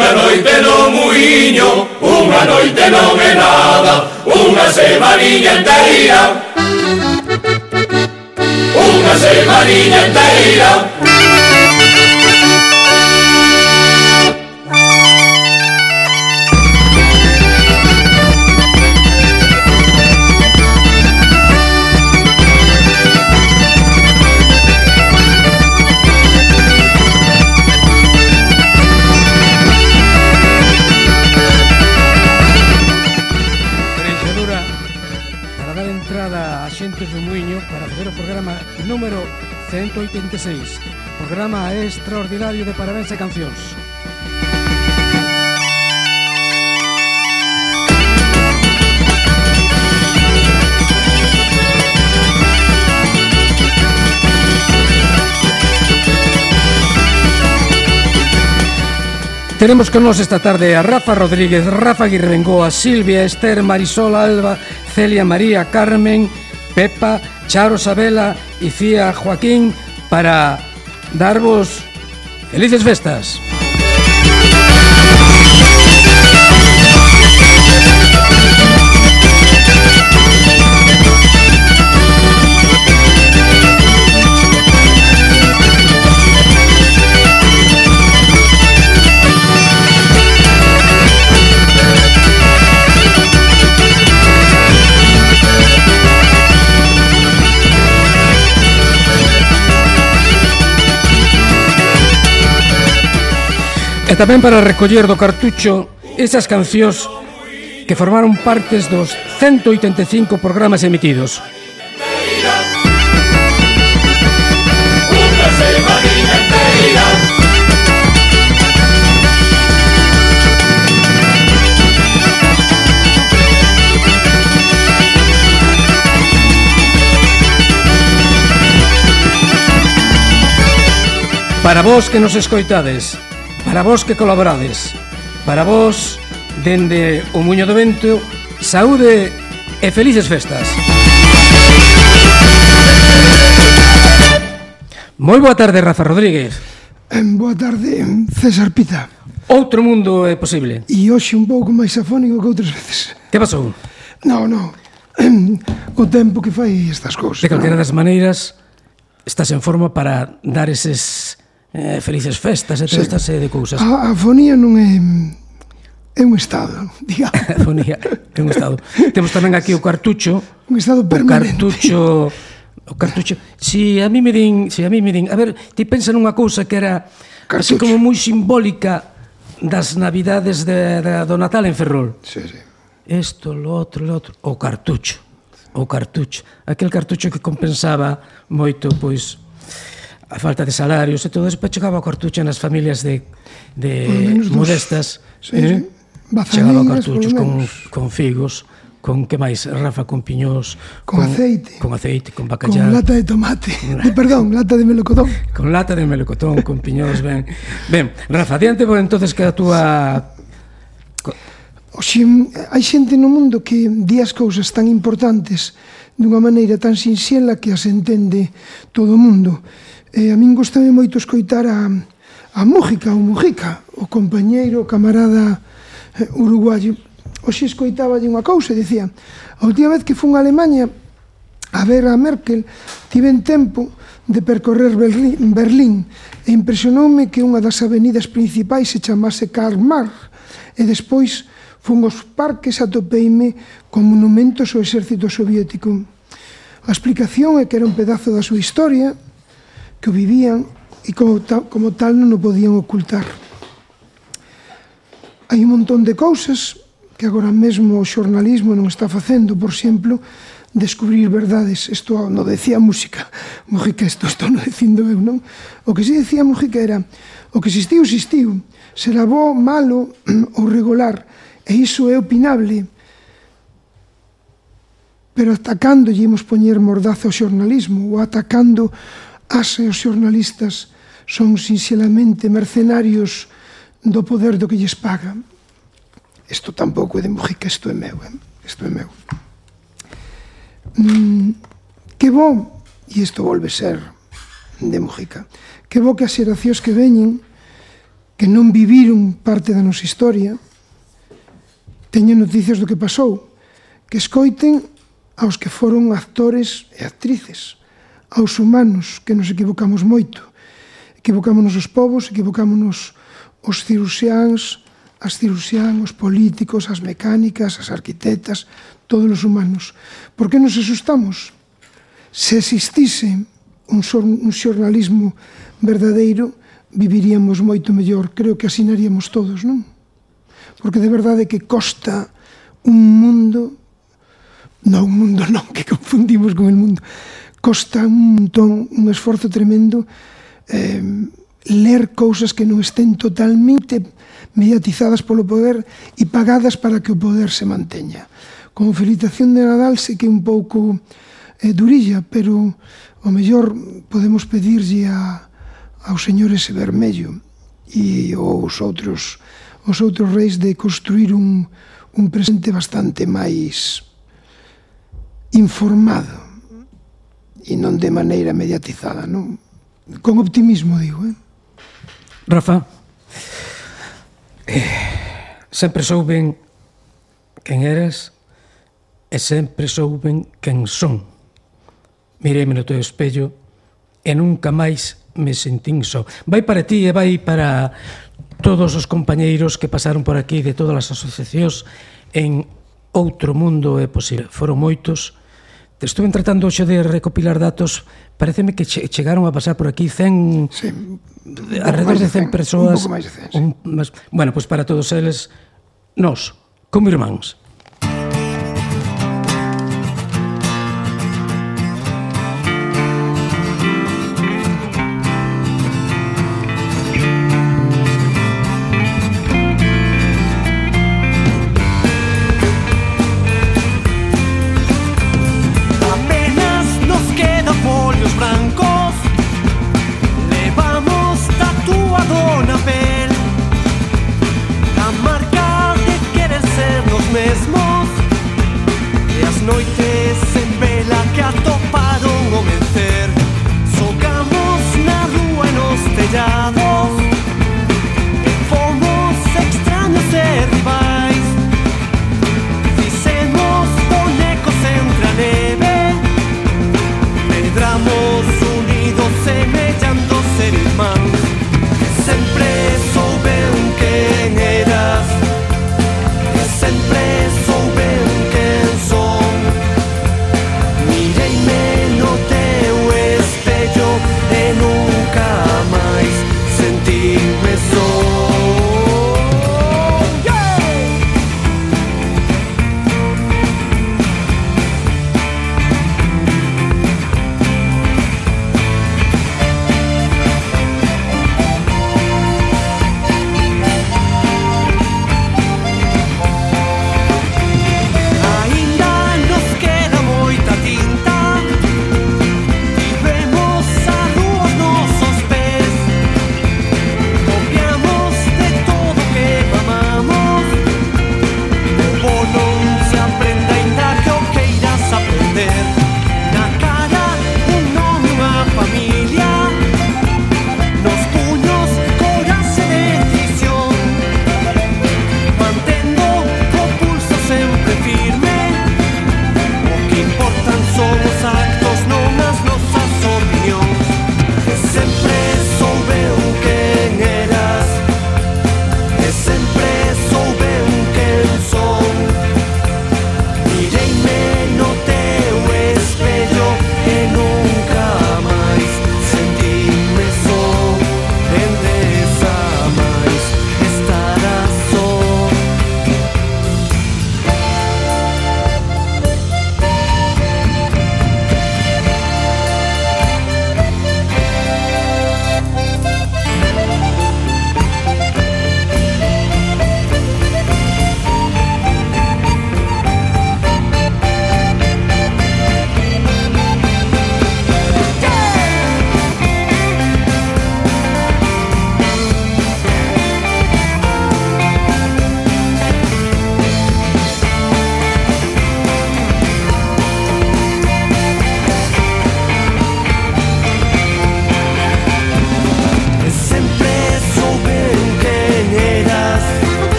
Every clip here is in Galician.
Unha noite no muiño, unha noite non é nada Unha semaninha enteira Unha semaninha enteira 186 Programa extraordinario de parabéns e cancións. Tenemos con nos esta tarde a Rafa Rodríguez, Rafa Aguirre Bengoa, Silvia, Esther, Marisol, Alba, Celia, María, Carmen, Pepa, Charo, Sabela e Cía Joaquín para darvos felices festas. E tamén para recoller do cartucho esas cancións que formaron partes dos 185 programas emitidos. Para vos que nos escoitades, Para vos que colaborades, para vos, dende o Muño do Vento, saúde e felices festas. Moi boa tarde, Rafa Rodríguez. Eh, boa tarde, César Pita. Outro mundo é posible. E hoxe un pouco máis afónico que outras veces. Que pasou? Non, non. O tempo que fai estas cousas. De calquera das maneiras, estás en forma para dar eses eh, felices festas e toda esta serie de cousas. A, a fonía non é é un estado, digamos. a fonía é un estado. Temos tamén aquí o cartucho, un estado permanente. O cartucho o cartucho. Si a mí me din, si a mí me din, a ver, ti pensa nunha cousa que era cartucho. así como moi simbólica das navidades de, de, do Natal en Ferrol. Sí, sí. Esto, lo outro, lo outro, o cartucho. O cartucho. Aquel cartucho que compensaba moito, pois, a falta de salarios e todo eso, chegaba a cartucha nas familias de, de modestas. Sí, eh? sí. Chegaba a cartuchos con, con figos, con que máis, Rafa, con piñós, con, con aceite, con aceite, con bacallar, con lata de tomate, de, perdón, lata de melocotón, con lata de melocotón, con piñós, ben. Ben, Rafa, diante vou entonces que a túa Oxe, hai xente no mundo que di as cousas tan importantes dunha maneira tan sinxela que as entende todo o mundo. E a min gostame moito escoitar a, a Mújica, o Mujica, o compañeiro, o camarada eh, uruguayo. Oxe escoitaba de unha cousa, dicía, a última vez que fun a Alemanha a ver a Merkel, tiven tempo de percorrer Berlín, Berlín e impresionoume que unha das avenidas principais se chamase Karl Marx e despois fun aos parques atopeime con monumentos ao exército soviético. A explicación é que era un pedazo da súa historia, que o vivían e como tal, como tal non o podían ocultar. Hai un montón de cousas que agora mesmo o xornalismo non está facendo, por exemplo, descubrir verdades. Isto non decía música, Mujica, isto estou non dicindo eu, non? O que si decía música era o que existiu, existiu, será bo, malo ou regular, e iso é opinable, pero atacando lle imos poñer mordaza ao xornalismo ou atacando as e os xornalistas son sinxelamente mercenarios do poder do que lles pagan. Isto tampouco é de Mujica, isto é meu, eh? isto é meu. Mm, que bo, e isto volve ser de Mujica, que bo que as xeracións que veñen, que non viviron parte da nosa historia, teñen noticias do que pasou, que escoiten aos que foron actores e actrices, aos humanos, que nos equivocamos moito. Equivocámonos os povos, equivocámonos os ciruxiáns, as ciruxián, os políticos, as mecánicas, as arquitectas, todos os humanos. Por que nos asustamos? Se existise un, un xornalismo verdadeiro, viviríamos moito mellor. Creo que asinaríamos todos, non? Porque de verdade que costa un mundo, non un mundo non, que confundimos con el mundo, costa un montón, un esforzo tremendo eh, ler cousas que non estén totalmente mediatizadas polo poder e pagadas para que o poder se manteña. Con felicitación de Nadal sei que é un pouco eh, durilla, pero o mellor podemos pedirlle a, ao señor ese vermello e aos outros os outros reis de construir un, un presente bastante máis informado e non de maneira mediatizada, non? Con optimismo, digo, eh? Rafa, eh, sempre souben quen eras e sempre souben quen son. Mireime no teu espello e nunca máis me sentín só. Vai para ti e vai para todos os compañeiros que pasaron por aquí de todas as asociacións en outro mundo é posible. Foron moitos Estuve tratando hoxe de recopilar datos Pareceme que che, chegaron a pasar por aquí 100 sí, alrededor de 100, de 100 persoas. Un pouco máis de 100. Un, mas, bueno, pois pues para todos eles nós, como irmáns,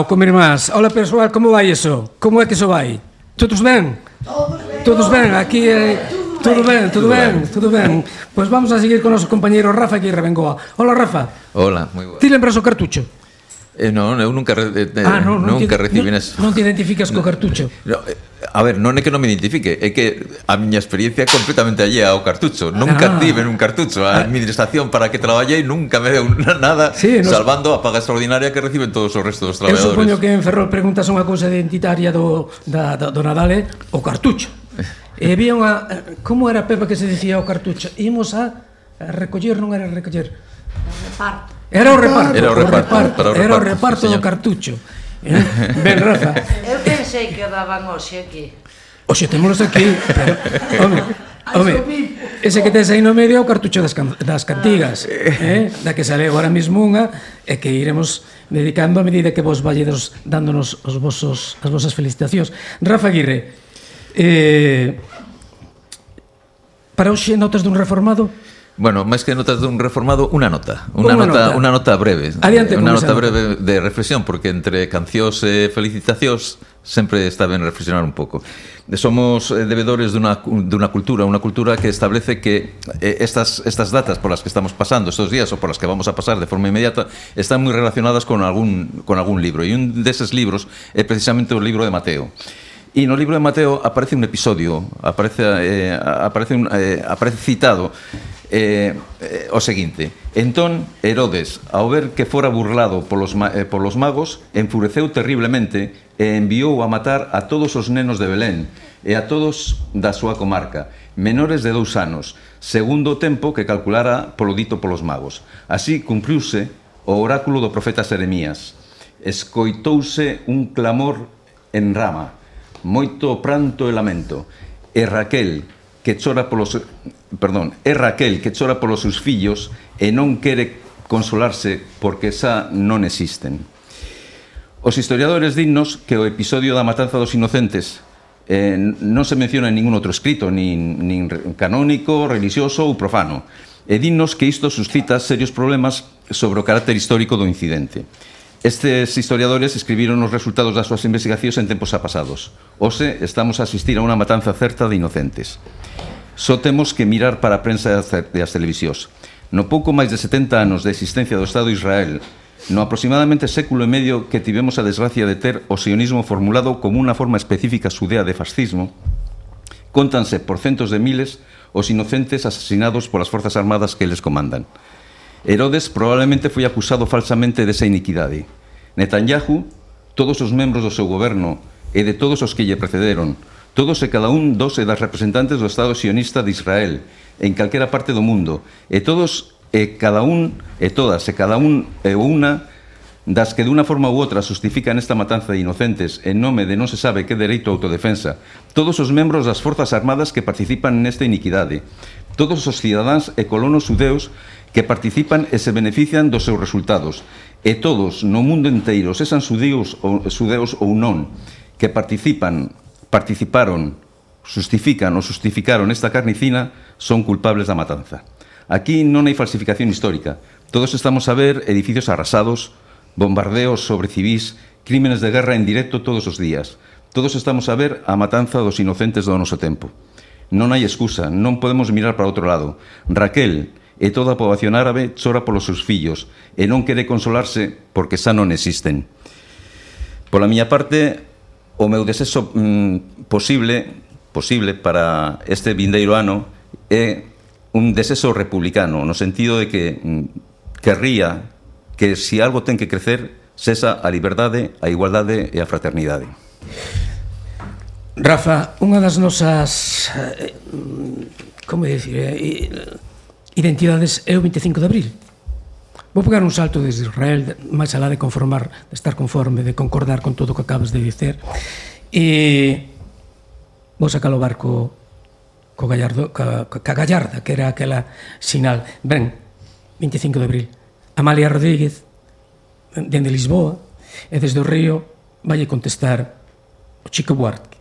Casao, como irmás. Ola persoal, como vai eso? Como é que eso vai? Todos ben? Todos ben. Todos ben, aquí é... Eh... Todo ben, todo ben, todo ben. Pois pues vamos a seguir con o noso compañeiro Rafa que Rebengoa. Hola Rafa. Hola, moi boa. Ti lembras o cartucho? Eh, non, eu nunca, eh, eh, ah, non, non nunca te, recibí non, non te identificas co cartucho? No, eh, A ver, non é que non me identifique É que a miña experiencia é completamente allea ao cartucho. Ah, Nunca ah, tive un cartucho. A ah. administración para que traballei nunca me deu nada sí, nos... Salvando a paga extraordinaria que reciben todos os restos dos traballadores Eu supoño que en Ferrol preguntas unha cousa identitaria do, da, da, do Nadal é o cartucho. E había unha... Como era Pepa que se dicía o cartucho? Imos a recoller, non era recoller? Reparto. Era o reparto. Era o reparto, o reparto, era o reparto sí, do cartucho. Eh, ben, Rafa. Eu pensei que o daban hoxe aquí. Oxe, témolos aquí, pero, home, home, ese que tens aí no medio é o cartucho das, can, das cantigas, eh? da que sale agora mesmo unha, e que iremos dedicando a medida que vos valledos dándonos os vosos, as vosas felicitacións. Rafa Aguirre, eh, para hoxe notas dun reformado? Bueno, máis que notas dun reformado, unha nota, unha, Unha nota, nota. unha nota breve, Adiante esa nota nota. breve de reflexión, porque entre cancións e felicitacións sempre está ben reflexionar un pouco. Somos eh, debedores dunha, dunha cultura, unha cultura que establece que eh, estas, estas datas por las que estamos pasando estos días ou por las que vamos a pasar de forma inmediata están moi relacionadas con algún, con algún libro. E un deses libros é precisamente o libro de Mateo. E no libro de Mateo aparece un episodio, aparece, eh, aparece, un, eh, aparece citado eh, eh, o seguinte. Entón Herodes ao ver que fora burlado polos, ma eh, polos magos enfureceu terriblemente e enviou a matar a todos os nenos de Belén e a todos da súa comarca menores de dous anos segundo o tempo que calculara polo dito polos magos. Así cumpriuse o oráculo do profeta Seremías escoitouse un clamor en rama moito pranto e lamento e Raquel que chora polos perdón, é Raquel que chora polos seus fillos e non quere consolarse porque xa non existen. Os historiadores dinnos que o episodio da matanza dos inocentes eh, non se menciona en ningún outro escrito, nin, nin canónico, religioso ou profano, e dinnos que isto suscita serios problemas sobre o carácter histórico do incidente. Estes historiadores escribiron os resultados das súas investigacións en tempos apasados. Ose, estamos a asistir a unha matanza certa de inocentes. Só temos que mirar para a prensa e as televisións. No pouco máis de 70 anos de existencia do Estado de Israel, no aproximadamente século e medio que tivemos a desgracia de ter o sionismo formulado como unha forma específica xudea de fascismo, contanse por centos de miles os inocentes asesinados polas forzas armadas que eles comandan. Herodes probablemente foi acusado falsamente desa iniquidade. Netanyahu, todos os membros do seu goberno e de todos os que lle precederon, todos e cada un dos e das representantes do Estado sionista de Israel en calquera parte do mundo. E todos e cada un e todas e cada un e unha das que de unha forma ou outra justifican esta matanza de inocentes en nome de non se sabe que dereito a autodefensa todos os membros das forzas armadas que participan nesta iniquidade todos os cidadáns e colonos judeus que participan e se benefician dos seus resultados e todos no mundo inteiro, sesan xudeus ou, xudeus ou non, que participan participaron, justifican ou justificaron esta carnicina son culpables da matanza. Aquí non hai falsificación histórica. Todos estamos a ver edificios arrasados, bombardeos sobre civís, crímenes de guerra en directo todos os días. Todos estamos a ver a matanza dos inocentes do noso tempo. Non hai excusa, non podemos mirar para outro lado. Raquel e toda a poboación árabe chora polos seus fillos e non quere consolarse porque xa non existen. Pola miña parte, o meu desexo mm, posible posible para este vindeiro ano é un desexo republicano, no sentido de que mm, querría que se si algo ten que crecer cesa a liberdade, a igualdade e a fraternidade. Rafa, unha das nosas eh, mm, como dicir, eh, identidades é o 25 de abril. Vou pegar un salto desde Israel, máis alá de conformar, de estar conforme, de concordar con todo o que acabas de dicer. E vou sacar o barco co Gallardo, ca, ca Gallarda, que era aquela sinal. Ben, 25 de abril, Amalia Rodríguez, dende Lisboa, e desde o río vai contestar o Chico Buarque.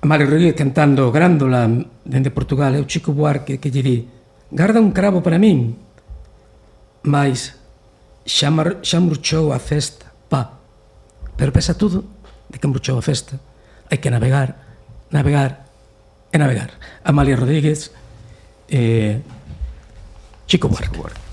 Amalia Rodríguez cantando Grándola dende Portugal, e o Chico Buarque que lle di, garda un cravo para min, Mais xa, mar, xa murchou a festa, pa. Pero pesa tudo de que murchou a festa. Hai que navegar, navegar e navegar. Amalia Rodríguez, eh, Chico Buarque. Chico Buarque.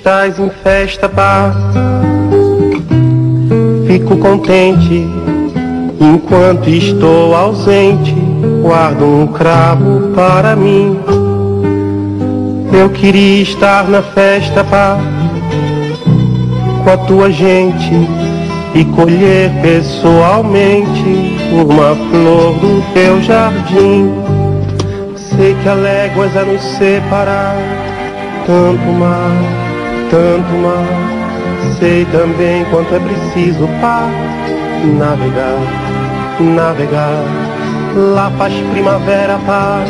Estás em festa, paz. Fico contente enquanto estou ausente. Guardo um cravo para mim. Eu queria estar na festa, paz, com a tua gente e colher pessoalmente uma flor do teu jardim. Sei que há léguas a nos separar, tanto mar, tanto mar. Sei também quanto é preciso para navegar, navegar. Lá faz primavera, paz.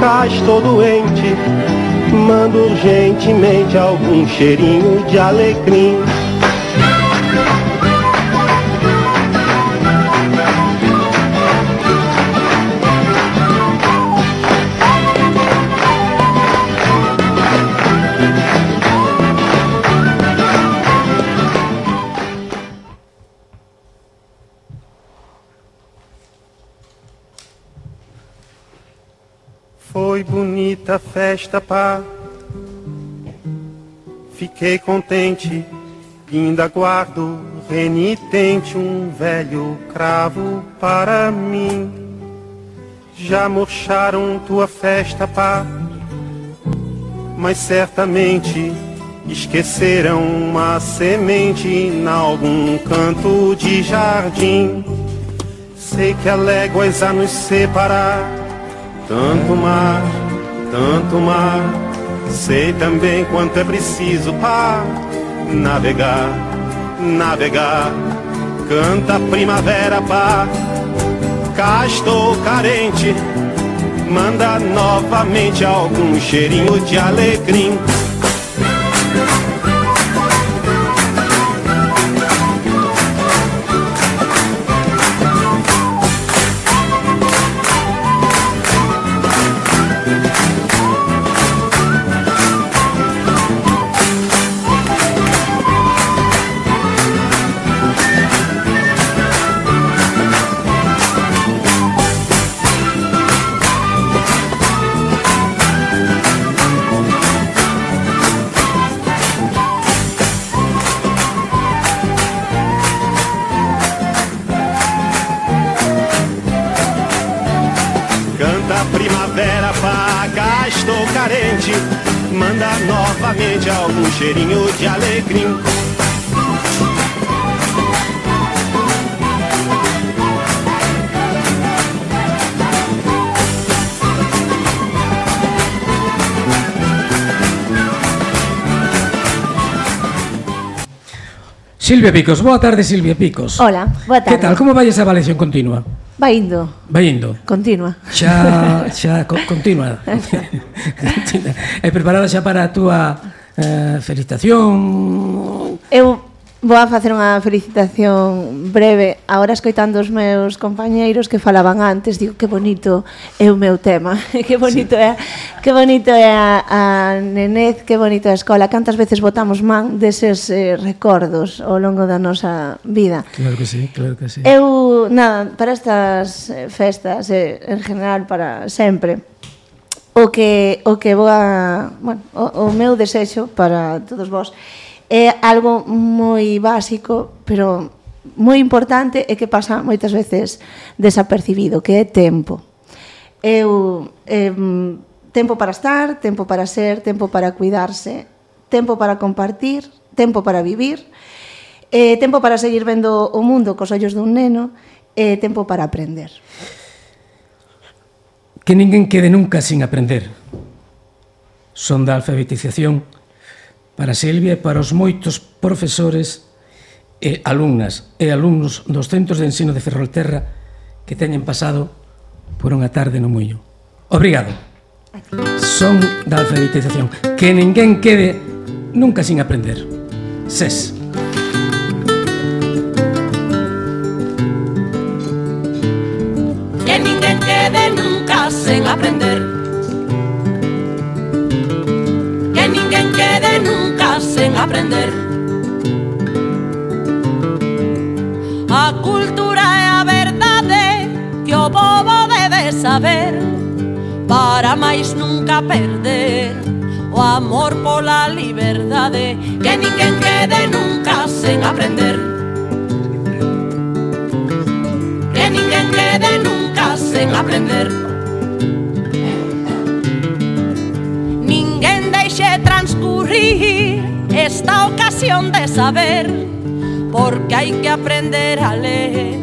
Cá estou doente, mando urgentemente algum cheirinho de alecrim. Festa, pá. Fiquei contente, ainda guardo renitente um velho cravo para mim. Já murcharam tua festa, pá, mas certamente esqueceram uma semente em algum canto de jardim. Sei que há léguas a nos separar tanto mar, tanto mar, sei também quanto é preciso para navegar, navegar. Canta a primavera, pá, cá estou carente. Manda novamente algum cheirinho de alecrim. Silvia Picos, boa tarde Silvia Picos. Hola, boa tarde. Que tal, como vai esa avaliación continua? Vai indo. Vai indo. Continua. Xa, xa, co, continua. e preparada xa para a túa eh, felicitación? Eu Vou a facer unha felicitación breve. Agora escoitando os meus compañeiros que falaban antes, digo que bonito é o meu tema. que bonito sí. é, que bonito é a, a nenez, que bonito é a escola. Cantas veces botamos man deses eh, recordos ao longo da nosa vida. Claro que sí, claro que sí. Eu, nada, para estas eh, festas, eh, en general para sempre, o que o que vou a, bueno, o, o meu desexo para todos vós é é algo moi básico, pero moi importante e que pasa moitas veces desapercibido, que é tempo. Eu eh, tempo para estar, tempo para ser, tempo para cuidarse, tempo para compartir, tempo para vivir, eh, tempo para seguir vendo o mundo cos ollos dun neno, eh, tempo para aprender. Que ninguén quede nunca sin aprender. Son da alfabetización para Silvia e para os moitos profesores e alumnas e alumnos dos centros de ensino de Ferrolterra que teñen pasado por unha tarde no Muño. Obrigado. Son da alfabetización. Que ninguén quede nunca sin aprender. SES. saber para máis nunca perder o amor pola liberdade que ninguén quede nunca sen aprender. Que ninguén quede nunca sen aprender. Ninguén deixe transcurrir esta ocasión de saber porque hai que aprender a ler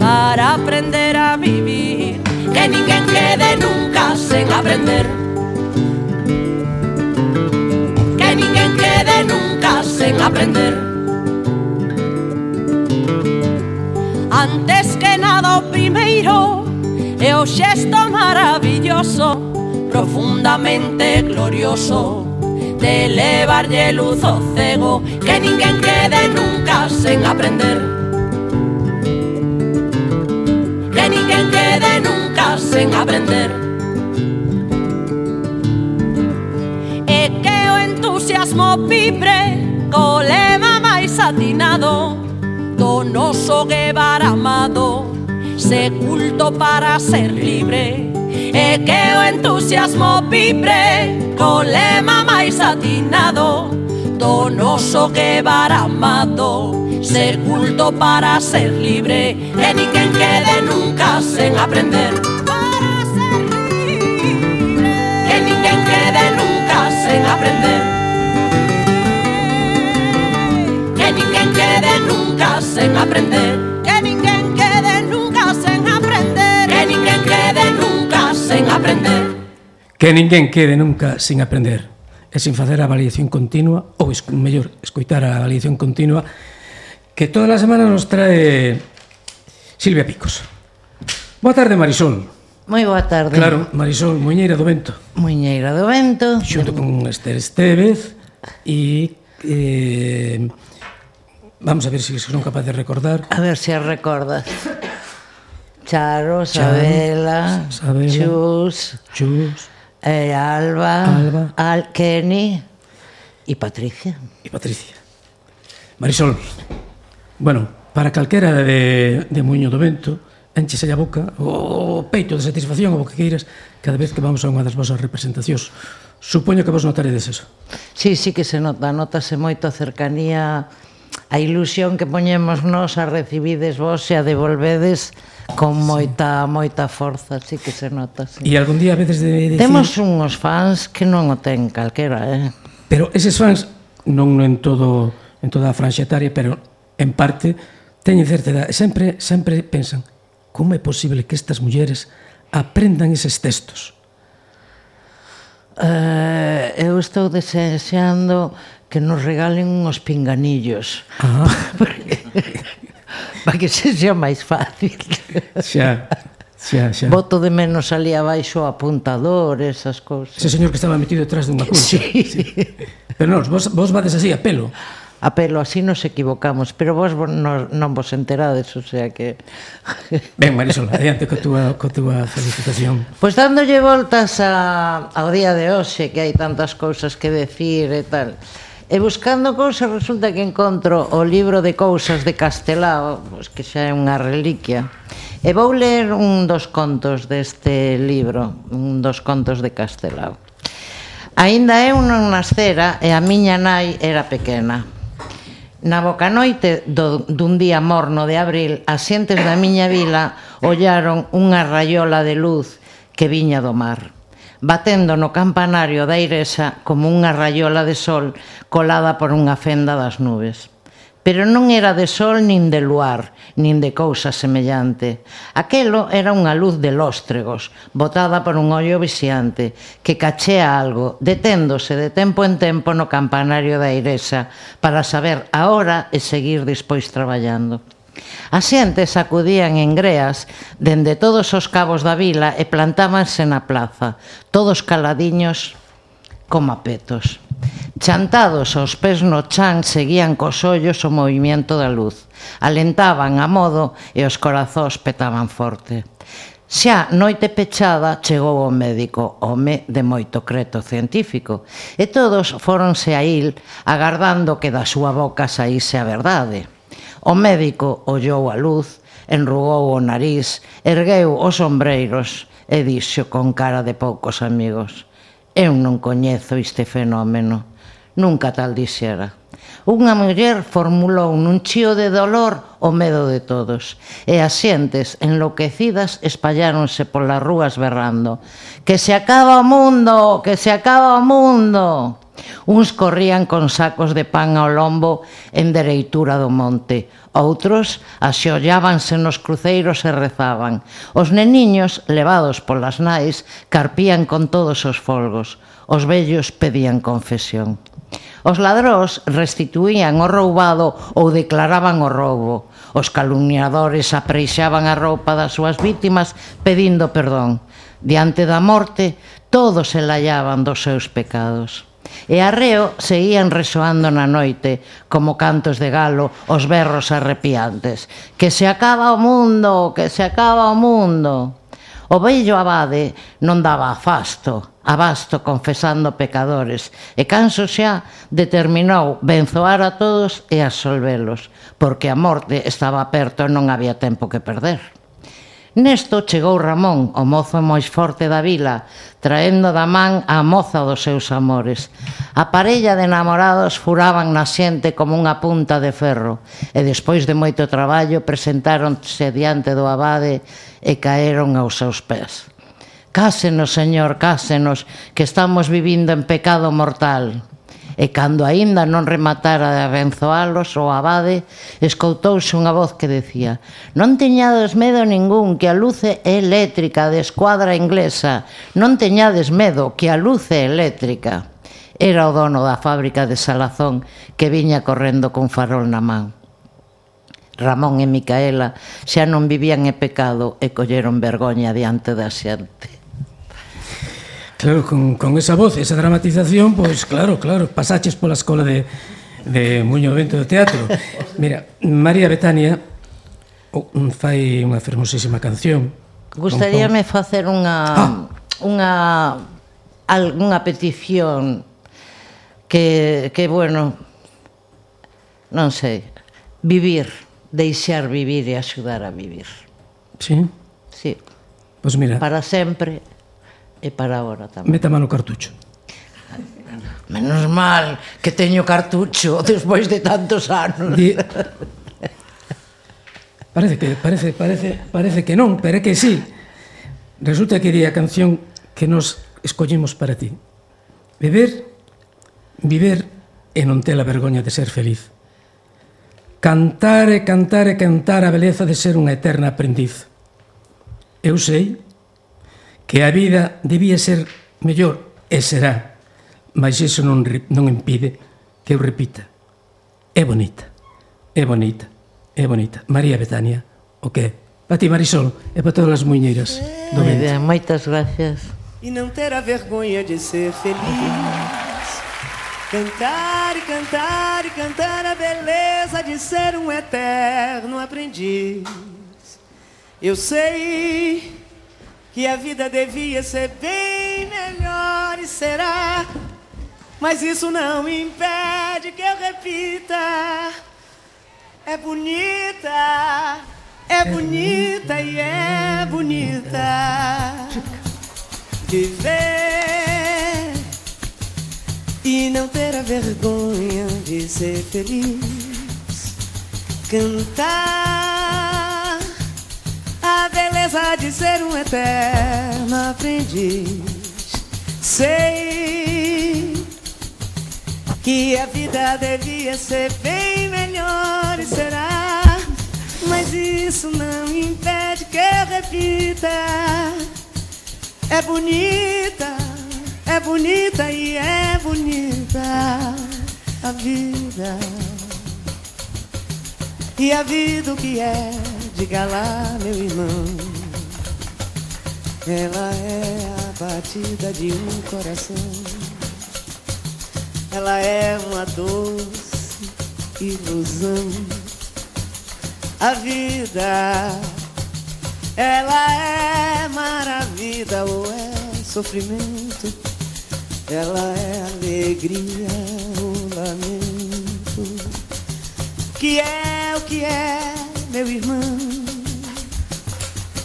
para aprender a vivir que ninguén quede nunca sen aprender. Que ninguén quede nunca sen aprender. Antes que nada o primeiro é o xesto maravilloso, profundamente glorioso de levarlle luz ao cego que ninguén quede nunca sen aprender. Que ninguén quede nunca deben aprender. E que o entusiasmo vibre, colema máis atinado, do noso Guevara amado, se culto para ser libre. E que o entusiasmo vibre, colema máis atinado, do noso Guevara amado, se culto para ser libre, e ninguén quede nunca sen aprender. sen aprender Que ninguén quede nunca sen aprender Que ninguén quede nunca sen aprender Que ninguén quede nunca sen aprender e sin facer a avaliación continua ou, es, mellor, escoitar a avaliación continua que toda a semana nos trae Silvia Picos. Boa tarde, Marisol. Moi boa tarde. Claro, Marisol, Muñeira do Vento. Muñeira do Vento. Xunto con Esther Estevez e... Eh, Vamos a ver se son capaz de recordar. A ver se recordas. Charo, Sabela, Sabela Chus, Chus eh, Alba, Alba. Al Kenny e Patricia. E Patricia. Marisol, bueno, para calquera de, de Muño do Vento, enchese a boca, o peito de satisfacción, o que queiras, cada vez que vamos a unha das vosas representacións. Supoño que vos notaredes eso. Sí, sí que se nota, notase moito a cercanía a ilusión que poñemos nós a recibides vos e a devolvedes con moita sí. moita forza, así que se nota. Sí. E algún día a veces de dicir... Temos unhos fans que non o ten calquera, eh. Pero eses fans non, non en todo en toda a franxa etaria, pero en parte teñen certa edad. Sempre sempre pensan, como é posible que estas mulleres aprendan eses textos? Eh, Eu estou desexando que nos regalen uns pinganillos. Ah. para que sexa máis fácil. Xa. Xa, xa. Boto de menos ali abaixo apuntador, esas cousas. Ese señor que estaba metido atrás dunha cuxa. Sí. sí. Pero non, vos, vos vades así a pelo apelo así nos equivocamos, pero vos no, non vos enterades, o sea que... Ben, Marisol, adiante co túa, co túa felicitación. Pois pues dándolle voltas a, ao día de hoxe, que hai tantas cousas que decir e tal, E buscando cousas resulta que encontro o libro de cousas de Castelao, pois que xa é unha reliquia. E vou ler un dos contos deste libro, un dos contos de Castelao. Aínda é non nascera e a miña nai era pequena. Na boca noite do, dun día morno de abril, as xentes da miña vila ollaron unha raiola de luz que viña do mar batendo no campanario da Iresa como unha raiola de sol colada por unha fenda das nubes pero non era de sol nin de luar, nin de cousa semellante. Aquelo era unha luz de lóstregos, botada por un ollo vixiante, que cachea algo, deténdose de tempo en tempo no campanario da Iresa, para saber a hora e seguir despois traballando. A xente sacudían en greas dende todos os cabos da vila e plantábanse na plaza, todos caladiños coma petos. Chantados aos pés no chan seguían cos ollos o movimento da luz. Alentaban a modo e os corazóns petaban forte. Xa noite pechada chegou o médico, home de moito creto científico, e todos foronse a il agardando que da súa boca saíse a verdade. O médico ollou a luz, enrugou o nariz, ergueu os ombreiros e dixo con cara de poucos amigos Eu non coñezo este fenómeno, nunca tal dixera. Unha muller formulou nun chío de dolor o medo de todos e as xentes enloquecidas espalláronse polas rúas berrando que se acaba o mundo, que se acaba o mundo. Uns corrían con sacos de pan ao lombo en dereitura do monte. Outros axeollábanse nos cruceiros e rezaban. Os neniños, levados polas nais, carpían con todos os folgos. Os vellos pedían confesión. Os ladróns restituían o roubado ou declaraban o roubo. Os calumniadores apreixaban a roupa das súas vítimas pedindo perdón. Diante da morte, todos se lallaban dos seus pecados. E arreo seguían resoando na noite como cantos de galo os berros arrepiantes. Que se acaba o mundo, que se acaba o mundo. O vello abade non daba afasto, abasto confesando pecadores, e canso xa determinou benzoar a todos e absolvelos, porque a morte estaba perto e non había tempo que perder. Nesto chegou Ramón, o mozo máis forte da vila, traendo da man a moza dos seus amores. A parella de enamorados furaban na xente como unha punta de ferro, e despois de moito traballo presentáronse diante do abade e caeron aos seus pés. Cásenos, Señor, cásenos, que estamos vivindo en pecado mortal. E cando aínda non rematara de abenzoalos o abade, escoutouse unha voz que decía Non teñades medo ningún, que a luce é eléctrica de escuadra inglesa. Non teñades medo, que a luce é eléctrica. Era o dono da fábrica de Salazón que viña correndo con farol na man. Ramón e Micaela xa non vivían e pecado e colleron vergoña diante da xente. Claro, con, con esa voz, esa dramatización, pois pues, claro, claro, pasaches pola escola de, de Muño Vento do Teatro. Mira, María Betania oh, fai unha fermosísima canción. Gustaríame facer unha ah. unha algunha petición que, que bueno, non sei, vivir, deixar vivir e axudar a vivir. Sí? Sí. Pois pues mira. Para sempre e para agora tamén. Meta mano cartucho. Menos mal que teño cartucho despois de tantos anos. Di... Parece que parece parece parece que non, pero é que sí. Resulta que di a canción que nos escollimos para ti. Beber, viver e non ter a vergoña de ser feliz. Cantar e cantar e cantar a beleza de ser unha eterna aprendiz. Eu sei que a vida debía ser mellor e será, mas iso non, non impide que eu repita. É bonita, é bonita, é bonita. María Betania, o que? Para ti, Marisol, e para todas as muñeiras do vento. ben, moitas gracias. e não ter a vergonha de ser feliz. Cantar e cantar e cantar a beleza de ser um eterno aprendiz. Eu sei que a vida devia ser bem melhor e será, mas isso não impede que eu repita. É bonita, é bonita e é bonita viver e não ter a vergonha de ser feliz. Cantar a beleza de ser um eterno aprendiz. Sei que a vida devia ser bem melhor e será, mas isso não impede que eu repita. É bonita, é bonita e é bonita a vida. E a vida o que é, diga lá, meu irmão. Ela é a batida de um coração. Ela é uma doce ilusão. A vida ela é maravilha ou é sofrimento? Ela é alegria ou lamento? Que é o que é, meu irmão?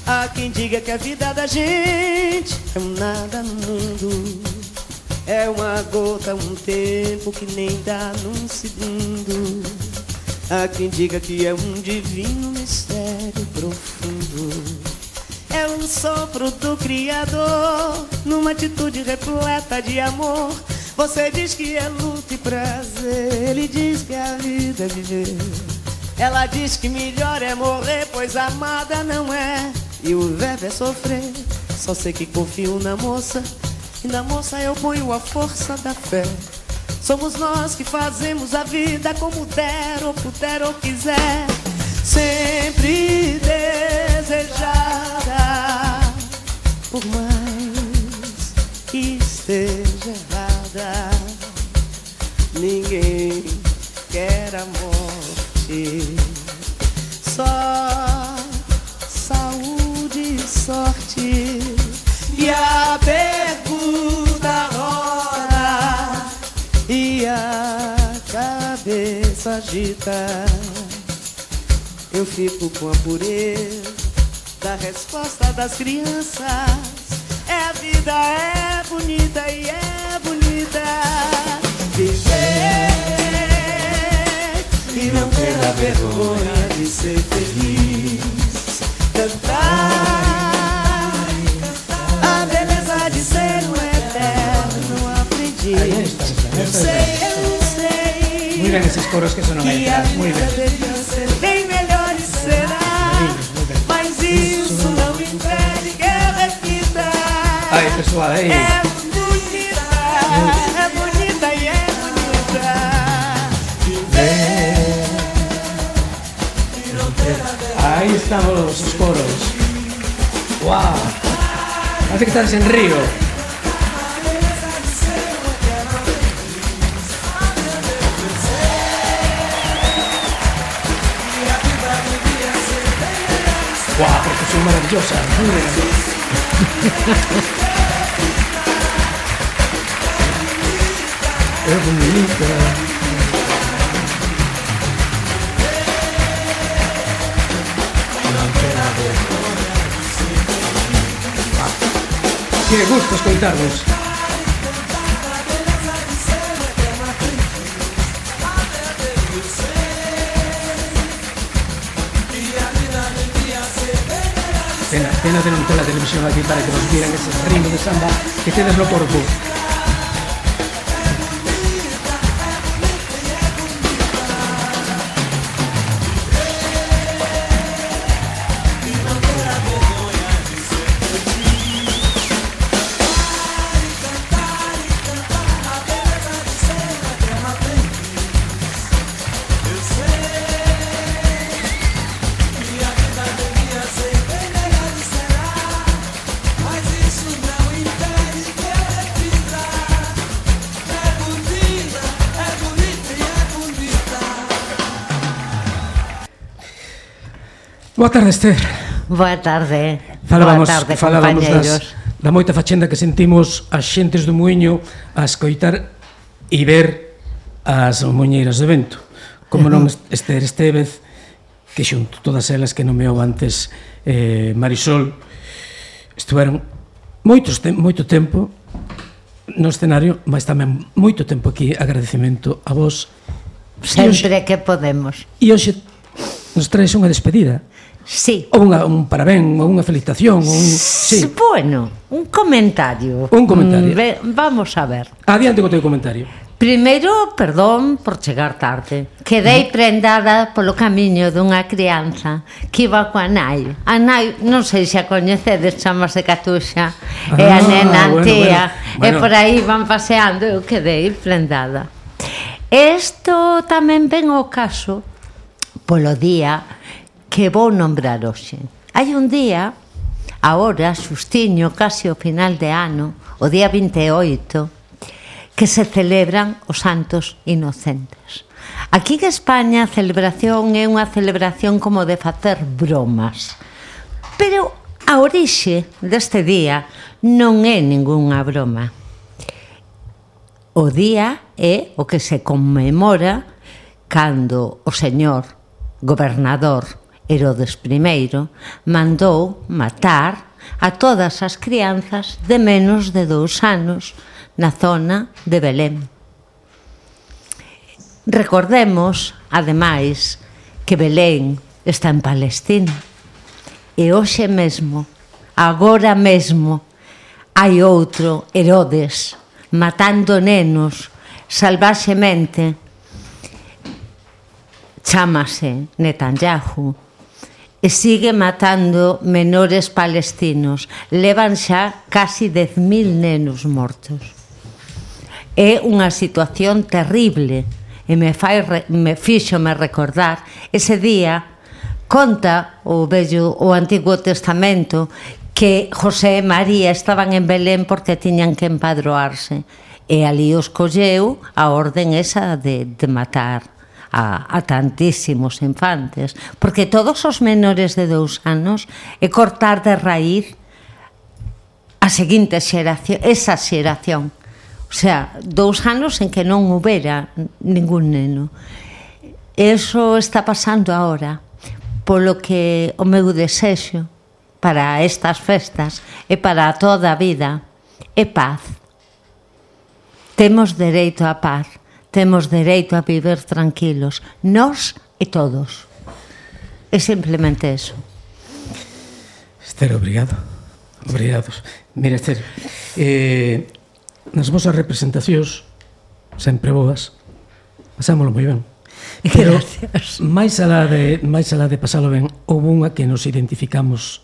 Há quem diga que a vida da gente é um nada no mundo. É uma gota, um tempo que nem dá num segundo. Há quem diga que é um divino mistério profundo. É um sopro do Criador, numa atitude repleta de amor. Você diz que é luta e prazer, ele diz que a vida é viver. Ela diz que melhor é morrer, pois amada não é. E o verbo é sofrer. Só sei que confio na moça, e na moça eu ponho a força da fé. Somos nós que fazemos a vida como der ou puder ou quiser. Sempre desejada, por mais que esteja errada, ninguém quer a morte. Só cabeça agita. Eu fico com a pureza da resposta das crianças. É a vida, é bonita e é bonita. Viver e não ter a vergonha de ser feliz. Cantar a beleza de ser um Muy bien esos coros que son ahí muy bien. Ahí, pessoal, ahí. Ahí estamos los coros. ¡Wow! Parece que estás en Río. maravillosa. es bonita. Tiene gusto ascoltarvos. Pena, pena de non ter a televisión aquí para que nos viran ese ritmo de samba que tedes no corpo. Boa tarde, Esther. Boa tarde. Falábamos, Boa tarde, falábamos das, da moita fachenda que sentimos as xentes do Muiño a escoitar e ver as muñeiras de vento. Como non Esther Estevez, que xunto todas elas que nomeou antes eh, Marisol, estuveron moitos te moito tempo no escenario, mas tamén moito tempo aquí, agradecemento a vos. Sempre hoxe, que podemos. E hoxe nos traes unha despedida. Sí. Ou unha, un parabén, ou unha felicitación. Un, sí. Bueno, un comentario. Un comentario. Mm, ve, vamos a ver. Adiante co teu comentario. Primeiro, perdón por chegar tarde. Quedei prendada polo camiño dunha crianza que iba coa nai. A nai, non sei se a coñecedes, chamase Catuxa, ah, e a ah, nena bueno, tía, bueno, bueno. e por aí van paseando, eu quedei prendada. Isto tamén ven ao caso polo día que vou nombrar hoxe. Hai un día, agora, sustiño, casi ao final de ano, o día 28, que se celebran os santos inocentes. Aquí en España a celebración é unha celebración como de facer bromas. Pero a orixe deste día non é ningunha broma. O día é o que se conmemora cando o señor gobernador Herodes I mandou matar a todas as crianzas de menos de dous anos na zona de Belén. Recordemos, ademais, que Belén está en Palestina. E hoxe mesmo, agora mesmo, hai outro Herodes matando nenos salvaxemente. Chámase Netanyahu e sigue matando menores palestinos. Levan xa casi 10.000 nenos mortos. É unha situación terrible e me, fai, me fixo me recordar ese día conta o bello o Antigo Testamento que José e María estaban en Belén porque tiñan que empadroarse e ali os colleu a orden esa de, de matar a, a tantísimos infantes, porque todos os menores de dous anos é cortar de raíz a seguinte xeración, esa xeración. O sea, dous anos en que non houbera ningún neno. Eso está pasando agora, polo que o meu desexo para estas festas e para toda a vida é paz. Temos dereito á paz temos dereito a viver tranquilos, nós e todos. É simplemente eso. Esther, obrigado. Obrigados. Mira, Esther, eh, nas vosas representacións, sempre boas, pasámoslo moi ben. Pero Gracias. máis alá de máis alá de pasalo ben, houve unha que nos identificamos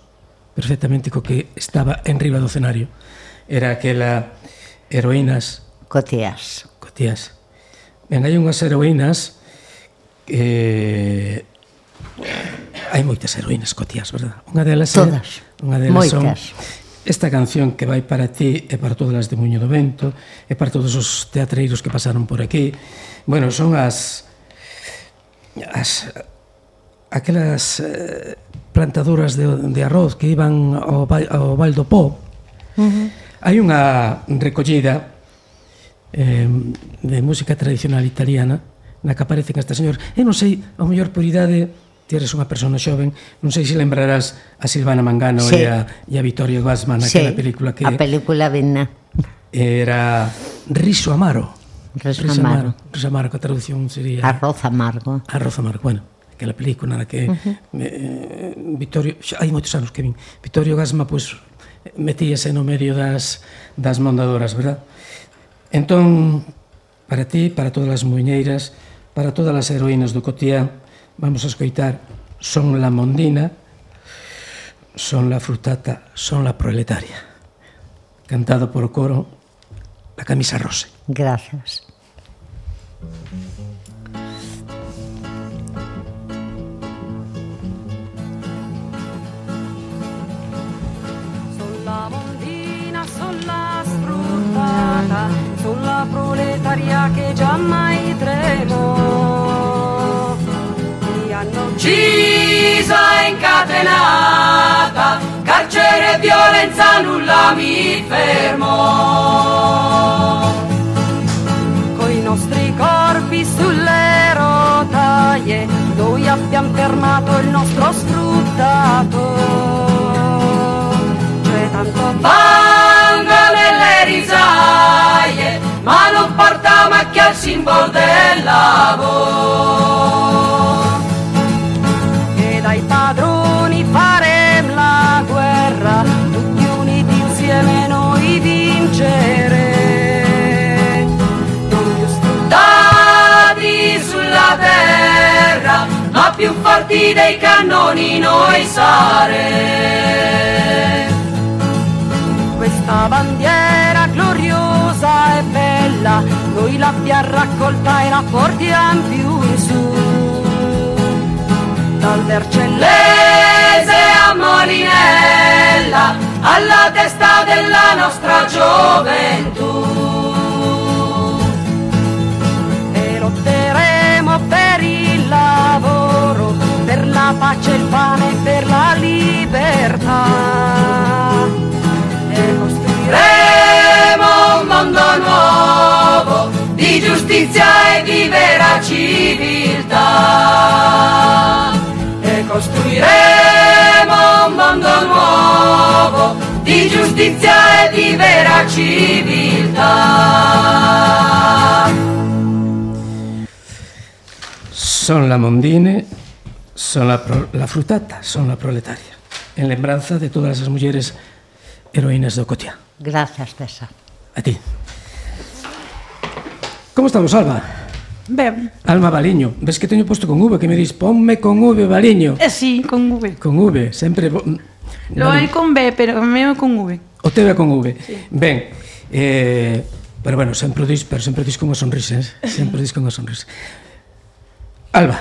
perfectamente co que estaba en riba do escenario. Era aquela heroínas cotías. Cotías. Ben, hai unhas heroínas eh, hai moitas heroínas cotías, verdad? Unha delas é, Todas. Unha delas moitas. son esta canción que vai para ti e para todas as de Muño do Vento e para todos os teatreiros que pasaron por aquí. Bueno, son as as aquelas eh, de, de arroz que iban ao, ao Val do Po. Uh -huh. Hai unha recollida eh, de música tradicional italiana na que aparecen estas señor. E non sei, ao mellor por idade, ti eres unha persona xoven, non sei se lembrarás a Silvana Mangano sí. e, a, e a Vittorio Gassman naquela sí. película que... a película Benna. Era Riso Amaro. Riso, Riso Amaro. Amaro. Riso Amaro, que a traducción sería... Arroz Amargo. Arroz Amargo, bueno, aquela película na que uh -huh. eh, Vittorio... Xa, hai moitos anos que vin. Vittorio Gassman, pois, pues, metíase no medio das, das mondadoras, verdad? Entón, para ti, para todas as muñeiras, para todas as heroínas do cotián, vamos a escoitar Son la mondina, Son la frutata, Son la proletaria, cantado por o coro La camisa rose. Gracias. Son la mondina, son la frutata, la proletaria che già mai tremo. Mi hanno uccisa incatenata, carcere e violenza nulla mi fermò. Coi nostri corpi sulle rotaie, noi abbiamo fermato il nostro sfruttato. C'è tanto Fango nelle risaie, ma non porta macchia al simbolo del lavoro. e dai padroni faremo la guerra, tutti uniti insieme noi vincere. Non più Dati sulla terra, ma più forti dei cannoni noi saremo. Questa bandiera gloriosa e bella, noi l'abbiamo raccolta e la portiamo più in su. Dal Vercellese a Molinella, alla testa della nostra gioventù. e lotteremo per il lavoro, per la pace, il pane e per la libertà. Creeremo un mondo nuovo di giustizia e di vera civiltà. E costruiremo un mondo nuovo di giustizia e di vera civiltà. Son la Mondine, son la, pro- la Frutata, son la Proletaria. En lembranza de todas as mulleres heroínas do Cotia. Grazas, Tessa. A ti. Como estamos, Alba? Ben. Alma Baliño. Ves que teño posto con V, que me dis, ponme con V, Baliño. Eh, sí, con V. Con V, sempre... Bo... Mm, Lo hai con B, pero meu con V. O teu é con V. Sí. Ben, eh, pero bueno, sempre o dis, pero sempre o dis con unha sonrisa, eh? sempre o dis con unha sonrisa. Alba,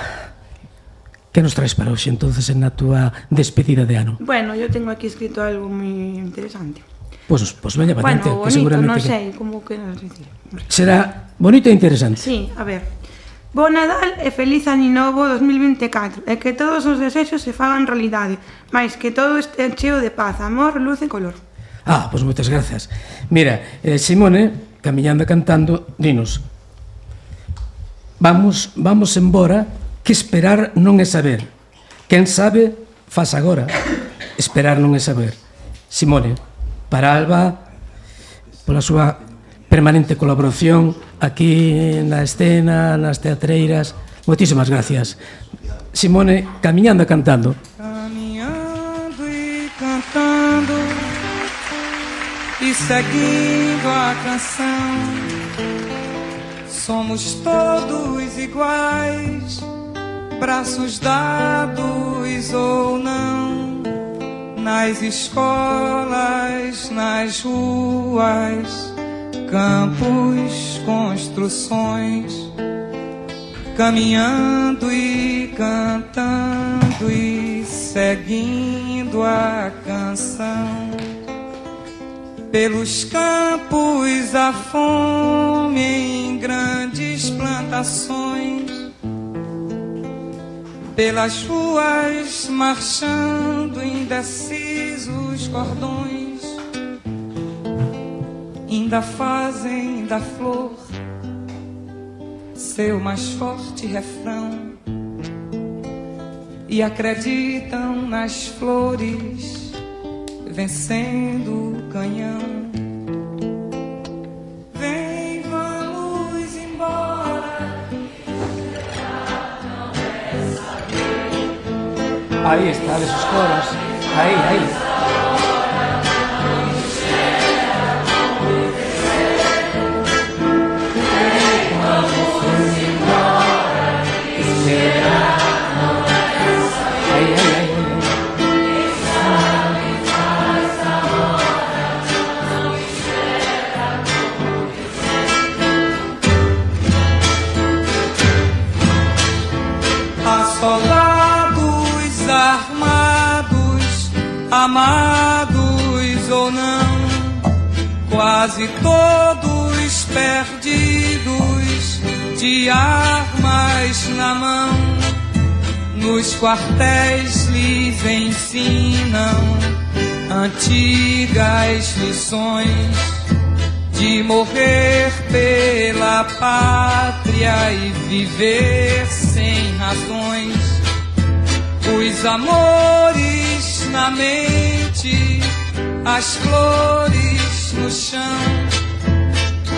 que nos traes para hoxe entonces en a túa despedida de ano? Bueno, eu tengo aquí escrito algo moi interesante. Pois, pois veña patente, bueno, bonito, que seguramente... non sei, que... como que... Será bonito e interesante. Sí, a ver. Bo Nadal e feliz ano novo 2024 e que todos os desexos se fagan realidade, máis que todo este cheo de paz, amor, luz e color. Ah, pois moitas grazas. Mira, eh, Simone, camiñando cantando, dinos, vamos, vamos embora, que esperar non é saber. Quen sabe, faz agora. Esperar non é saber. Simone para Alba pola súa permanente colaboración aquí na escena, nas teatreiras. Moitísimas gracias. Simone, camiñando e cantando. Caminhando e cantando E seguindo a canção Somos todos iguais Braços dados ou não nas escolas, nas ruas, campos, construções caminhando e cantando e seguindo a canção. Pelos campos a fome em grandes plantações, pelas ruas marchando indecisos cordões, ainda fazem da flor seu mais forte refrão e acreditam nas flores vencendo o canhão. ahí está, de sus coros, ahí, ahí. Amados ou não, quase todos perdidos, de armas na mão, nos quartéis lhes ensinam antigas lições de morrer pela pátria e viver sem razões. Os amores na mente, as flores no chão,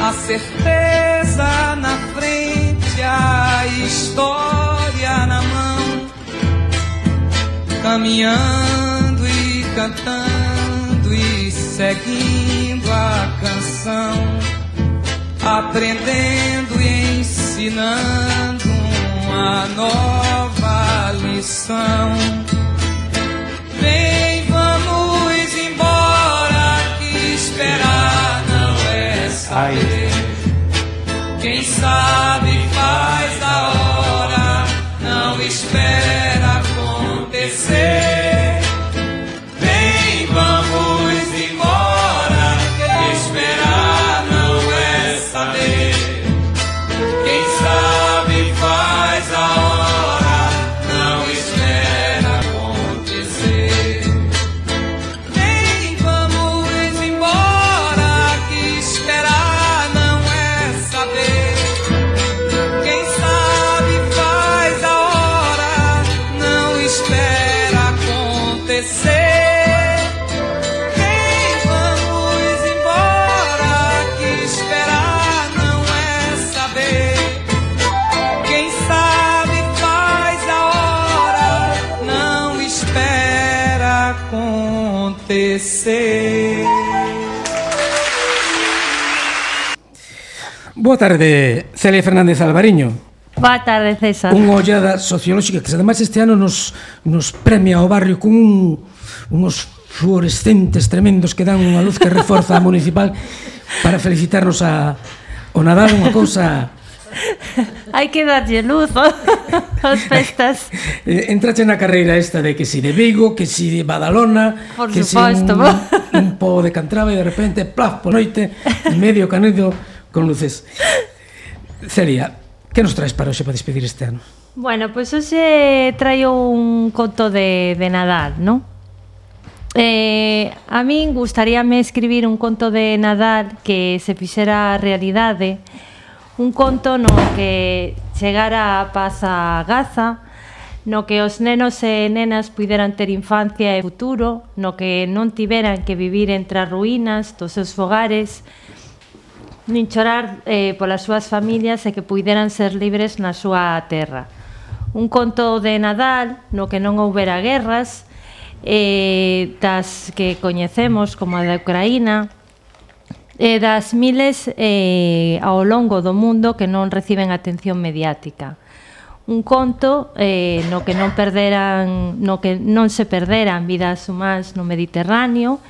a certeza na frente, a história na mão, caminhando e cantando e seguindo a canção, aprendendo e ensinando uma nova lição. Vem, esperar não é saber. Quem sabe faz a hora, não espera acontecer. Boa tarde, Celia Fernández Alvariño. Boa tarde, César. Unha ollada sociolóxica que ademais este ano nos, nos premia ao barrio con un, unos fluorescentes tremendos que dan unha luz que reforza a municipal para felicitarnos a, o Nadal unha cousa Hai que darlle luz aos festas. Entrache na carreira esta de que si de Vigo, que si de Badalona, Por que suposto, si un, un po de Cantrava e de repente, plaf, por noite, medio canedo con luces. Celia, que nos traes para hoxe para despedir este ano? Bueno, pois pues hoxe traio un conto de, de Nadal, non? Eh, a min gustaríame escribir un conto de Nadal que se fixera realidade un conto no que chegara a paz a Gaza no que os nenos e nenas puideran ter infancia e futuro no que non tiveran que vivir entre as ruínas dos seus fogares e nin chorar eh, polas súas familias e que puideran ser libres na súa terra. Un conto de Nadal no que non houbera guerras, eh, das que coñecemos como a da Ucraína, e eh, das miles eh, ao longo do mundo que non reciben atención mediática. Un conto eh, no que non perderan, no que non se perderan vidas humanas no Mediterráneo,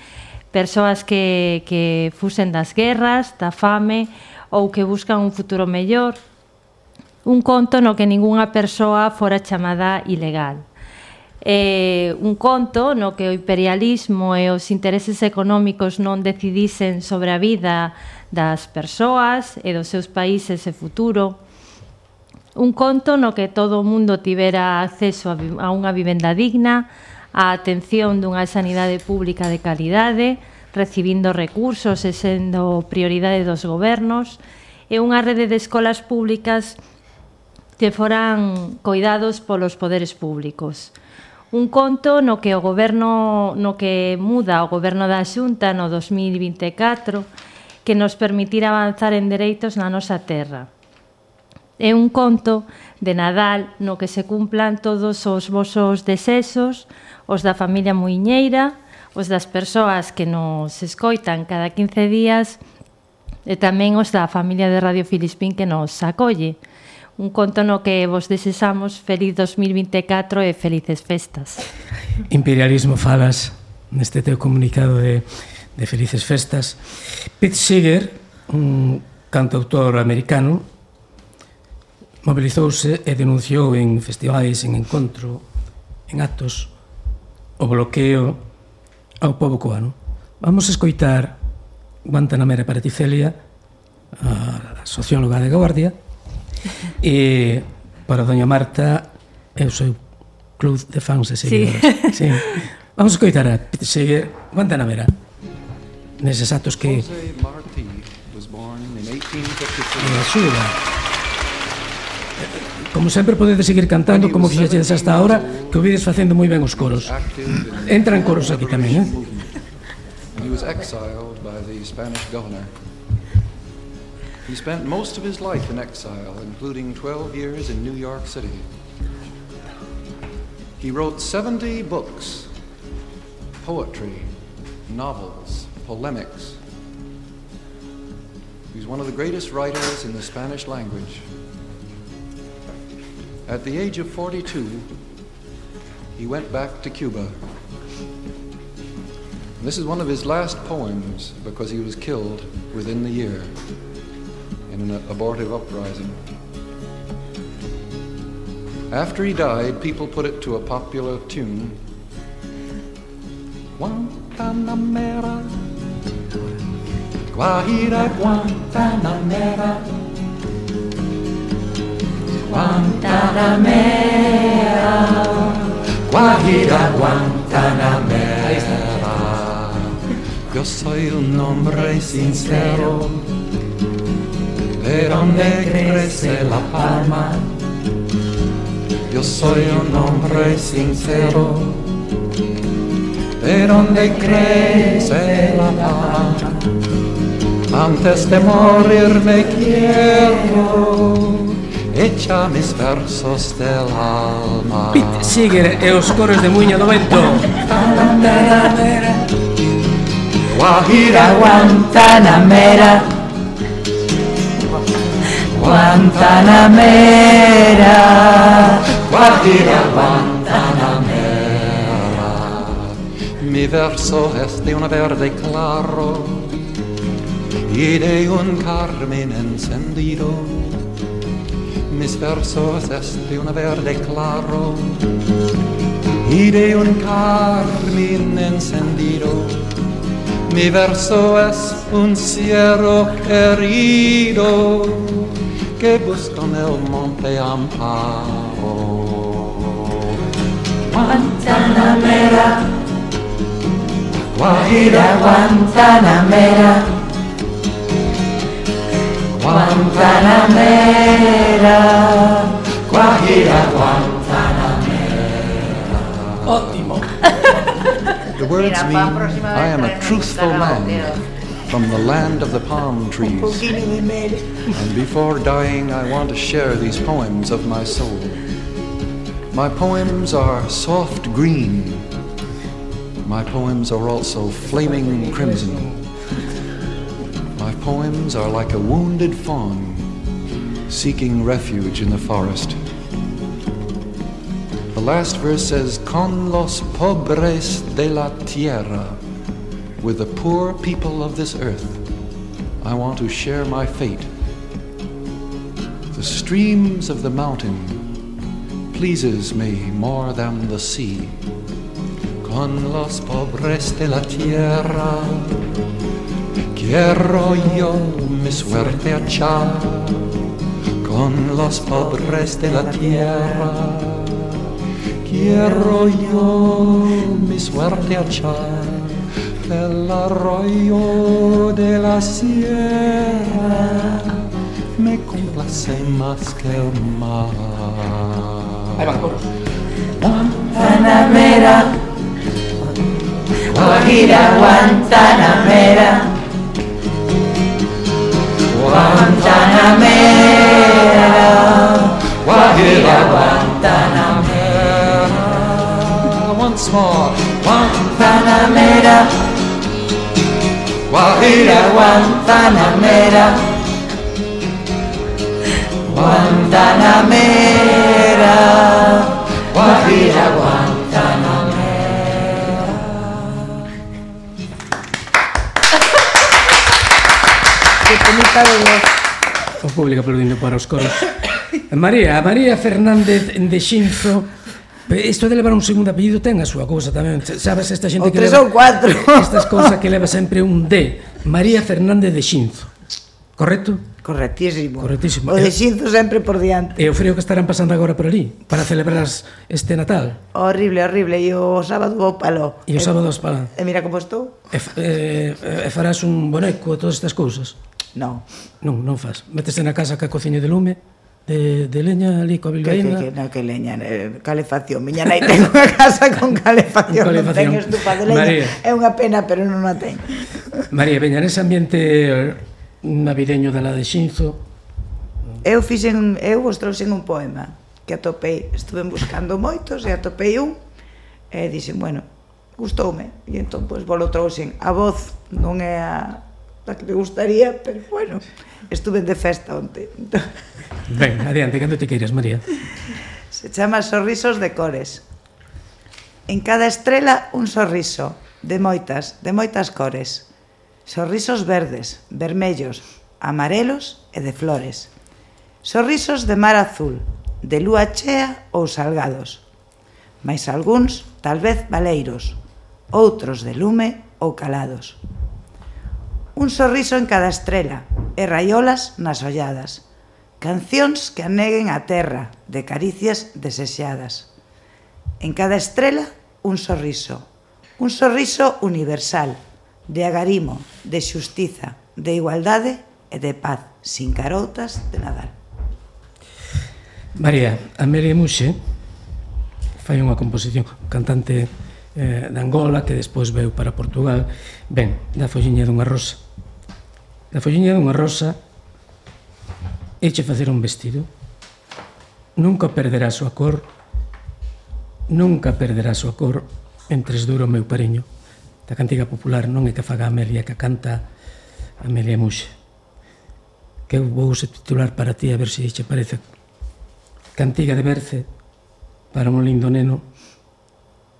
persoas que, que fusen das guerras, da fame ou que buscan un futuro mellor. Un conto no que ningunha persoa fora chamada ilegal. Eh, un conto no que o imperialismo e os intereses económicos non decidisen sobre a vida das persoas e dos seus países e futuro. Un conto no que todo o mundo tivera acceso a, a unha vivenda digna, a atención dunha sanidade pública de calidade, recibindo recursos e sendo prioridade dos gobernos, e unha rede de escolas públicas que foran coidados polos poderes públicos. Un conto no que o goberno no que muda o goberno da Xunta no 2024 que nos permitirá avanzar en dereitos na nosa terra. É un conto de Nadal no que se cumplan todos os vosos desexos, os da familia Muiñeira, os das persoas que nos escoitan cada 15 días e tamén os da familia de Radio Filispín que nos acolle. Un conto no que vos desexamos feliz 2024 e felices festas. Imperialismo falas neste teu comunicado de, de felices festas. Pete Seeger, un cantautor americano, Mobilizouse e denunciou en festivais, en encontro, en actos, o bloqueo ao povo cubano. Vamos escoitar Guantanamera Paraticelia, a socióloga de Guardia, e para doña Marta, eu sou club de fans e seguidores. Sí. sí. Vamos escoitar a Pete Seeger, Guantanamera, neses actos que... Jose Martí was born in 1856. Como sempre podedes seguir cantando como fixeches hasta ahora que o vides facendo moi ben os coros. Entran coros aquí tamén, eh? He was exiled by the Spanish governor. He spent most of his life in exile, including 12 years in New York City. He wrote 70 books poetry, novels, polemics. He's one of the greatest writers in the Spanish language. At the age of 42, he went back to Cuba. This is one of his last poems because he was killed within the year in an abortive uprising. After he died, people put it to a popular tune. Guantanamera, Guajira Guantanamera, Guantanamera, Guajira Guantanamera. Yo soy un hombre sincero, de donde crece la palma. Yo soy un hombre sincero, de donde crece la palma. Antes de morir me quiero, echa mis versos del alma. Pete Seeger e os coros de Muña do Vento. Guajira Guantanamera Guantanamera Guajira Guantanamera. Mi verso es de un verde claro y de un carmín encendido. Mis versos es de un verde claro y de un carmín encendido. Mi verso es un cierro herido que busca en el monte amparo. Guantanamera Guajira Guantanamera Guantanamera Guajira Guantanamera Ótimo. The words mean, para la próxima I am a truthful man from the land of the palm trees. And before dying, I want to share these poems of my soul. My poems are soft green. My poems are also flaming crimson. Poems are like a wounded fawn seeking refuge in the forest. The last verse says, Con los pobres de la tierra, with the poor people of this earth, I want to share my fate. The streams of the mountain pleases me more than the sea. Con los pobres de la tierra, quiero yo mi suerte echar. Con los pobres de la tierra, quiero yo mi suerte echar. El arroyo de la sierra me complace más que el mar. Ahí van coros. Guantanamera Guajira Guantanamera Guantanamera. Guajira Guantanamera Once more, Guantanamera. Guajira. Guantanamera. Guantanamera Saludos. O público aplaudindo para os coros. María, María Fernández de Xinzo Isto de levar un segundo apellido ten a súa cousa tamén Sabes esta xente o que tres leva, ou cuatro Estas cousas que leva sempre un D María Fernández de Xinzo Correcto? Correctísimo. Correctísimo. O de Xinzo sempre por diante. E o frío que estarán pasando agora por ali para celebrar este Natal. Horrible, horrible. E o sábado vou palo. E o sábado vou palo. E mira como estou. E, e, e farás un boneco a todas estas cousas. Non. Non, non faz. Métese na casa ca cociña de lume, de, de leña ali coa bilbaína. Que, que, que, no, que leña, eh, calefacción. Miña nai ten unha casa con calefacción, con calefacción. non ten estufa de leña. María. É unha pena, pero non a ten. María, veña, nese ambiente eh, navideño da la de Xinzo, eu fixen, eu vos trouxen un poema que atopei, estuve buscando moitos e atopei un e dixen, bueno, gustoume e entón, pois, volo trouxen a voz non é a, da que me gustaría, pero bueno, estuve de festa onte. Ben, adiante, cando te queiras, María. Se chama Sorrisos de Cores. En cada estrela un sorriso, de moitas, de moitas cores. Sorrisos verdes, vermellos, amarelos e de flores. Sorrisos de mar azul, de lúa chea ou salgados. Mais algúns, talvez, valeiros, outros de lume ou calados un sorriso en cada estrela e raiolas nas olladas. Cancións que aneguen a terra de caricias desexadas. En cada estrela, un sorriso. Un sorriso universal, de agarimo, de xustiza, de igualdade e de paz, sin caroutas de Nadal. María, Amelia Muxe fai unha composición, cantante eh, de Angola que despois veu para Portugal. Ben, da folliña dunha rosa. Da folliña dunha rosa eche facer un vestido. Nunca perderá a súa cor nunca perderá a súa cor entres duro meu pariño da cantiga popular non é que faga Amelia que canta Amelia Muxa que eu vou titular para ti a ver se che parece. Cantiga de Berce para un lindo neno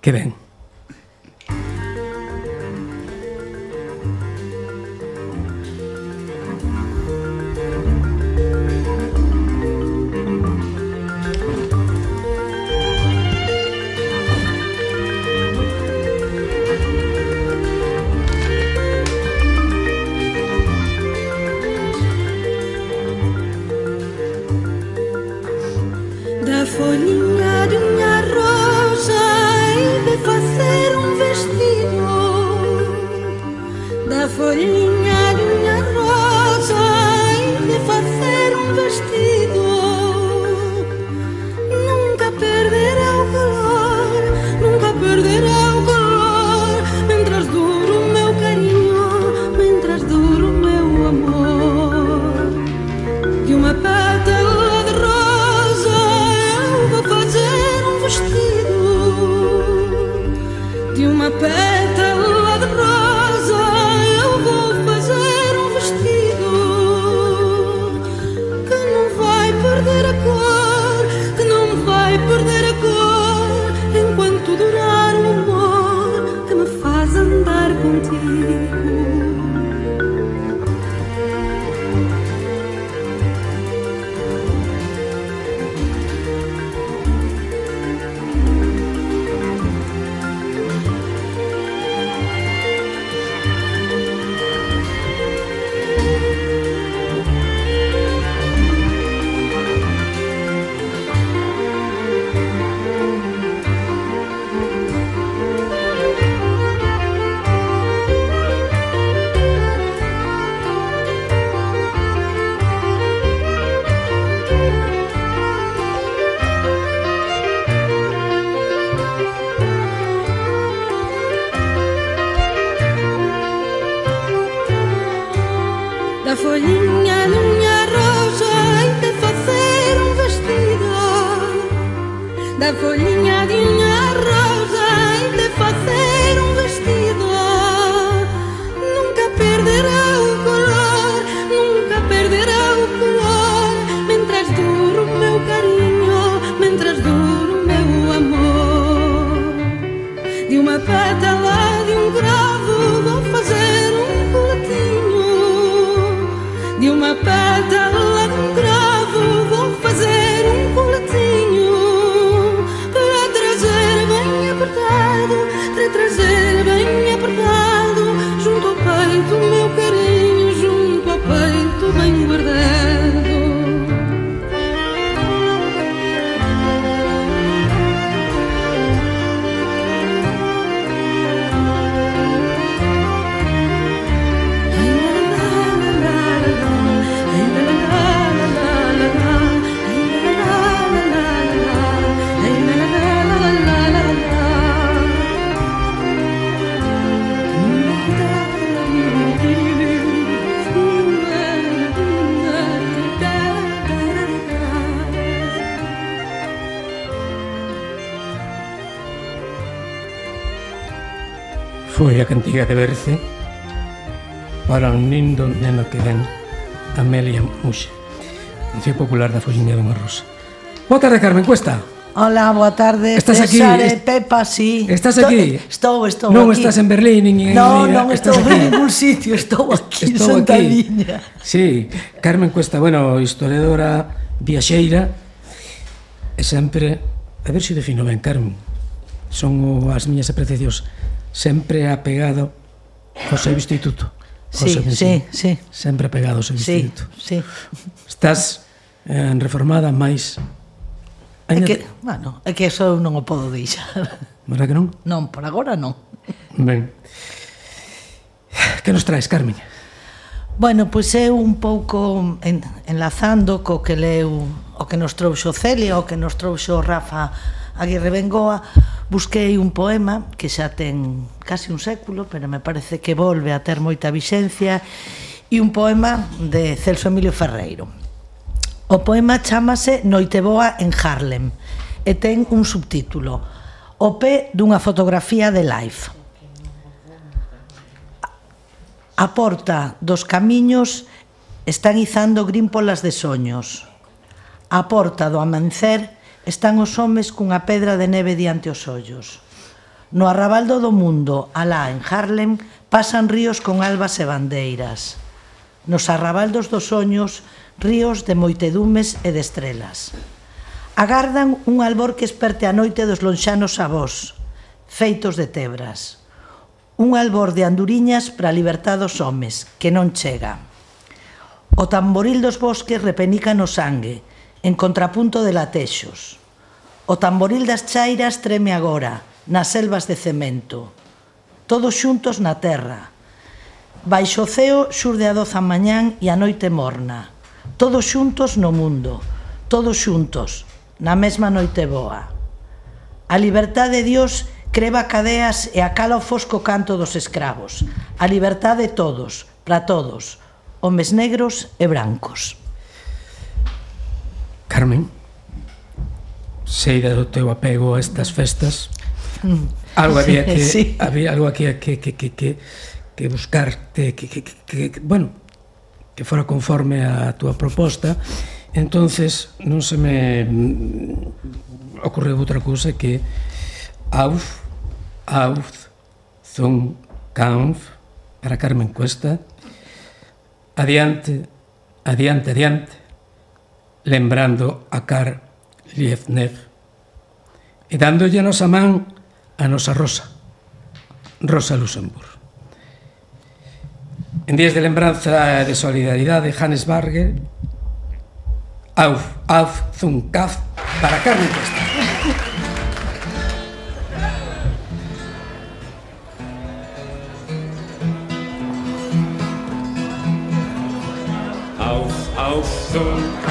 que ven. siga de verse para un lindo neno que ven Amelia Muxe, Canción Popular da Fuxiña dunha Rosa. Boa tarde, Carmen Cuesta. Hola, boa tarde. Estás aquí? Cesare, est Pepa, sí. Estás aquí? Estou, estou non aquí. Non estás en Berlín, nin en No, non estou aquí. en ningún sitio, estou aquí estou en Santa aquí. Liña. Sí, Carmen Cuesta, bueno, historiadora, viaxeira, e sempre, a ver se si defino ben, Carmen, son as miñas apreciacións sempre apegado ao seu instituto. Ao sí, seu sí, sí. Sempre apegado ao seu sí, instituto. Sí. Estás eh, reformada, máis... É que, bueno, é que eso eu non o podo deixar. Verdad que non? Non, por agora non. Ben. Que nos traes, Carmen? Bueno, pois eu un pouco en, enlazando co que leu o que nos trouxo Celia, o que nos trouxo Rafa Aguirre Bengoa, busquei un poema que xa ten casi un século, pero me parece que volve a ter moita vixencia, e un poema de Celso Emilio Ferreiro. O poema chamase Noiteboa en Harlem e ten un subtítulo O pé dunha fotografía de life. A porta dos camiños están izando grímpolas de soños. A porta do amancer están os homes cunha pedra de neve diante os ollos. No arrabaldo do mundo, alá en Harlem, pasan ríos con albas e bandeiras. Nos arrabaldos dos soños, ríos de moitedumes e de estrelas. Agardan un albor que esperte a noite dos lonxanos avós, feitos de tebras. Un albor de anduriñas para libertar dos homes, que non chega. O tamboril dos bosques repenica no sangue, en contrapunto de latexos. O tamboril das chairas treme agora, nas selvas de cemento. Todos xuntos na terra. Baixo o ceo xurde a doza mañán e a noite morna. Todos xuntos no mundo, todos xuntos, na mesma noite boa. A liberdade de Dios creva cadeas e acala o fosco canto dos escravos. A liberdade de todos, para todos, homes negros e brancos. Carmen, sei do teu apego a estas festas. Mm. Algo había que sí. había algo aquí que que que que que buscarte que que, que, que, que bueno, que fora conforme a túa proposta. Entonces non se me ocorreu outra cousa que auf auf zum Kampf para Carmen Cuesta adiante adiante adiante lembrando a Karl Liebknecht e dándolle a nosa man a nosa Rosa, Rosa Luxemburg. En días de lembranza e de solidaridade, Hannes Barger, auf, auf, zum Kampf para Carmen Cuesta. Auf, auf, zum Kaff.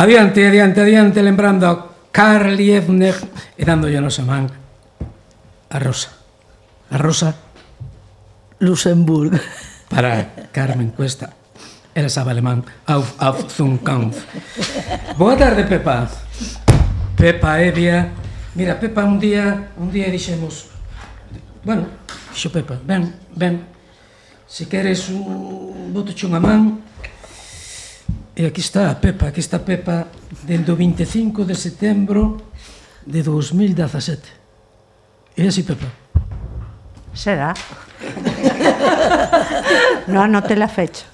Adiante, adiante, adiante, lembrando a Karl Liebknecht e dándolle a nosa man a Rosa. A Rosa Luxemburgo. Para Carmen Cuesta. Era sabe alemán. Auf, auf zum Kampf. Boa tarde, Pepa. Pepa Evia. Mira, Pepa un día, un día dixemos, bueno, dixo Pepa, ben, ben, se queres un, botoche unha man, E aquí está a Pepa, aquí está Pepa dende o 25 de setembro de 2017. É así, Pepa? Será. no anote la fecha.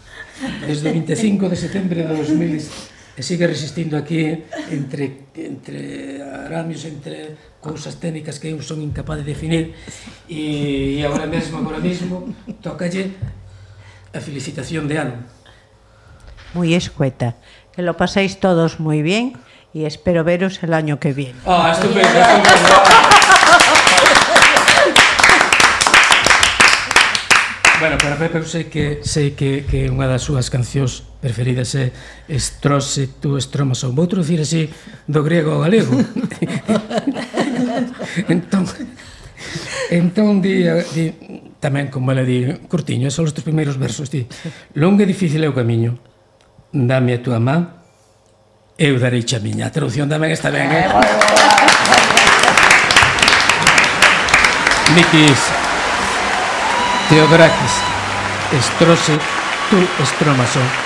Desde o 25 de setembro de 2017 e sigue resistindo aquí entre entre aramios, entre cousas técnicas que eu son incapaz de definir e, e agora mesmo, agora mesmo, tocalle a felicitación de ano muy escueta. Que lo paséis todos muy bien y espero veros el año que viene. Ah, estupendo, Bueno, para Pepe eu sei que sei que, que unha das súas cancións preferidas é Estrose tú estromas ou outro dicir así do griego ao galego. entón entón di, di tamén como ela di Curtiño, son os tres primeiros versos di, longo e difícil é o camiño, Dame a tua man, eu darei a miña. A traducción tamén está ben, eh? Mikis, Teodrakis, Estrose, tú estromason,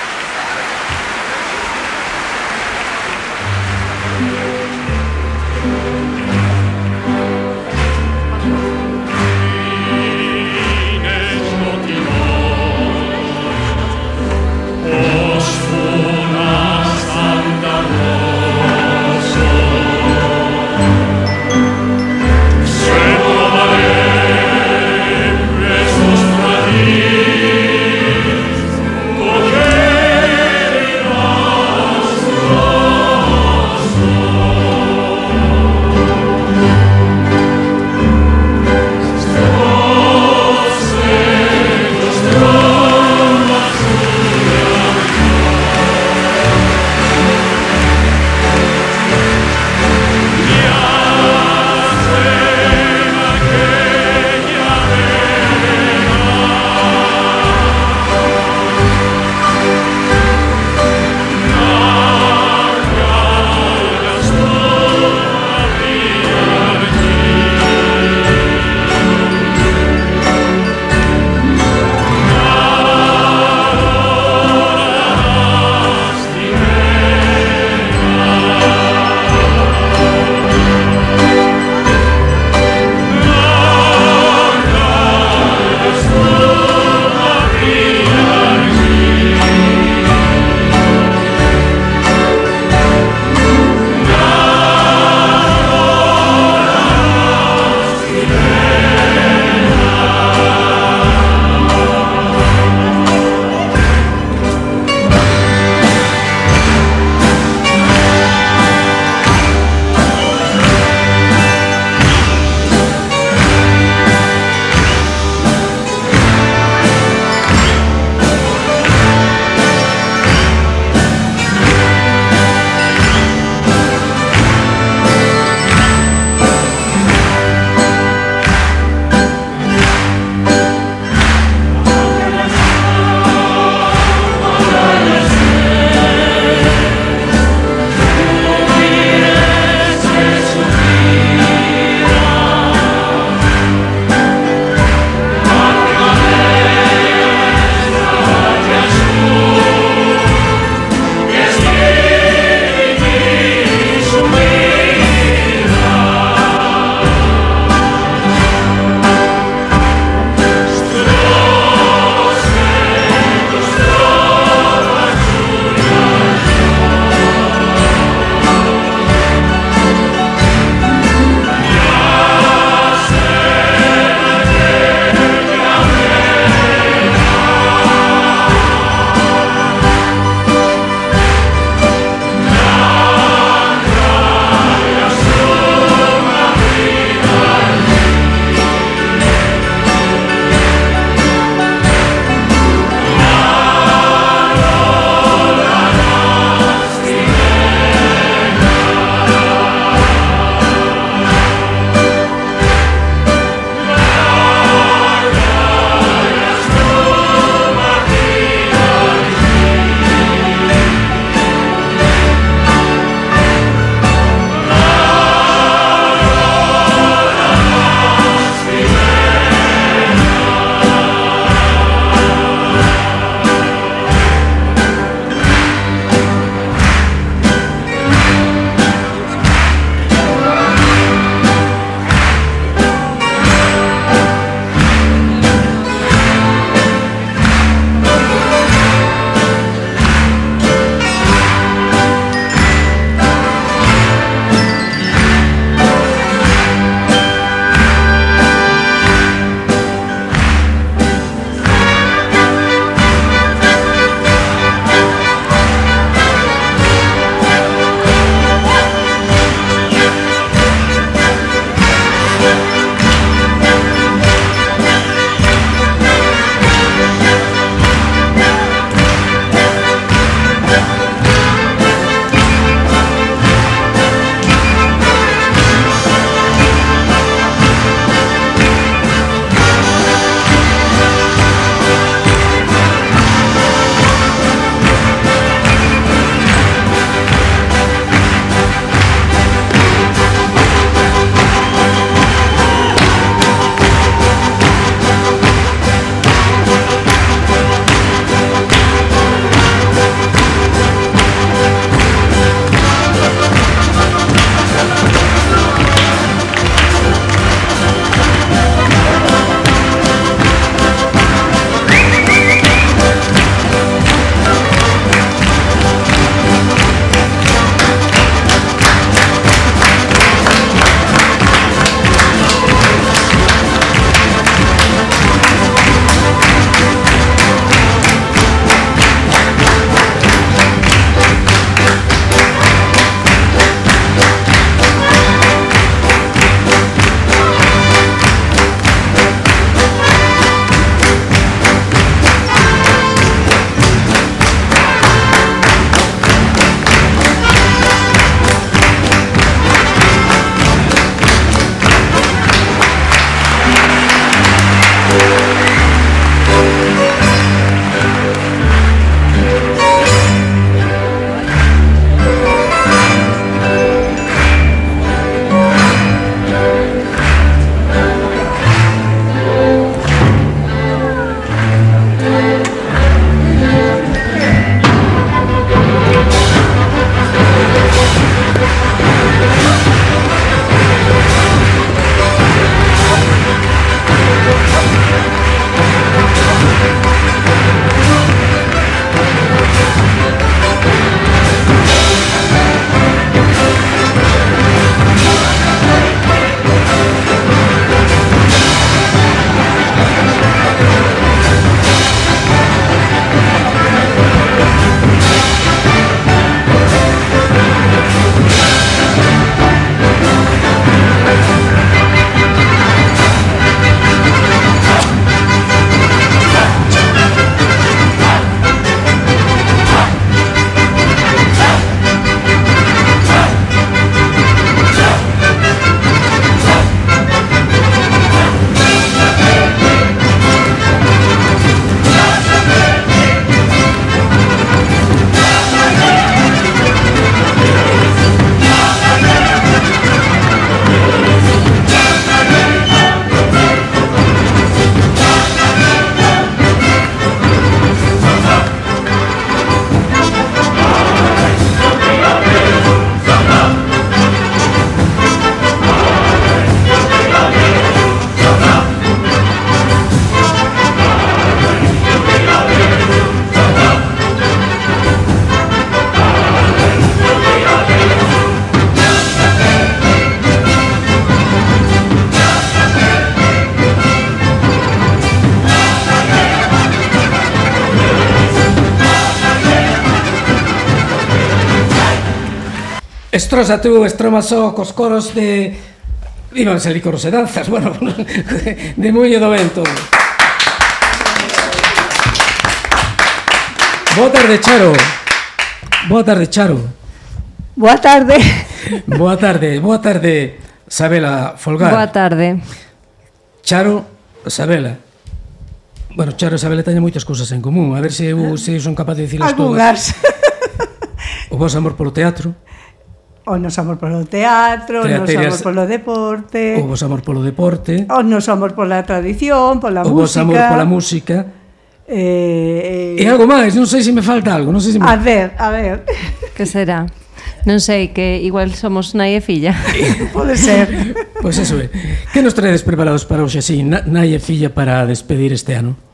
estrosa tú, estroma só cos coros de... Ibanse salir coros e danzas, bueno, de Muño do Vento. Boa tarde, Charo. Boa tarde, Charo. Boa tarde. Boa tarde, boa tarde, Sabela Folgar. Boa tarde. Charo, Sabela. Bueno, Charo e Sabela teñen moitas cousas en común. A ver se eu, se eu son capaz de dicilas todas. Algúnas. O vos amor polo teatro o nos amor polo teatro, o nos amor polo deporte, o vos amor polo deporte, o nos amor pola tradición, pola o música, o amor pola música, Eh, eh, e algo máis, non sei se me falta algo, non sei se me... A ver, a ver. Que será? Non sei, que igual somos nai e filla. Pode ser. Pois pues eso é. Que nos traedes preparados para hoxe así, nai e filla para despedir este ano?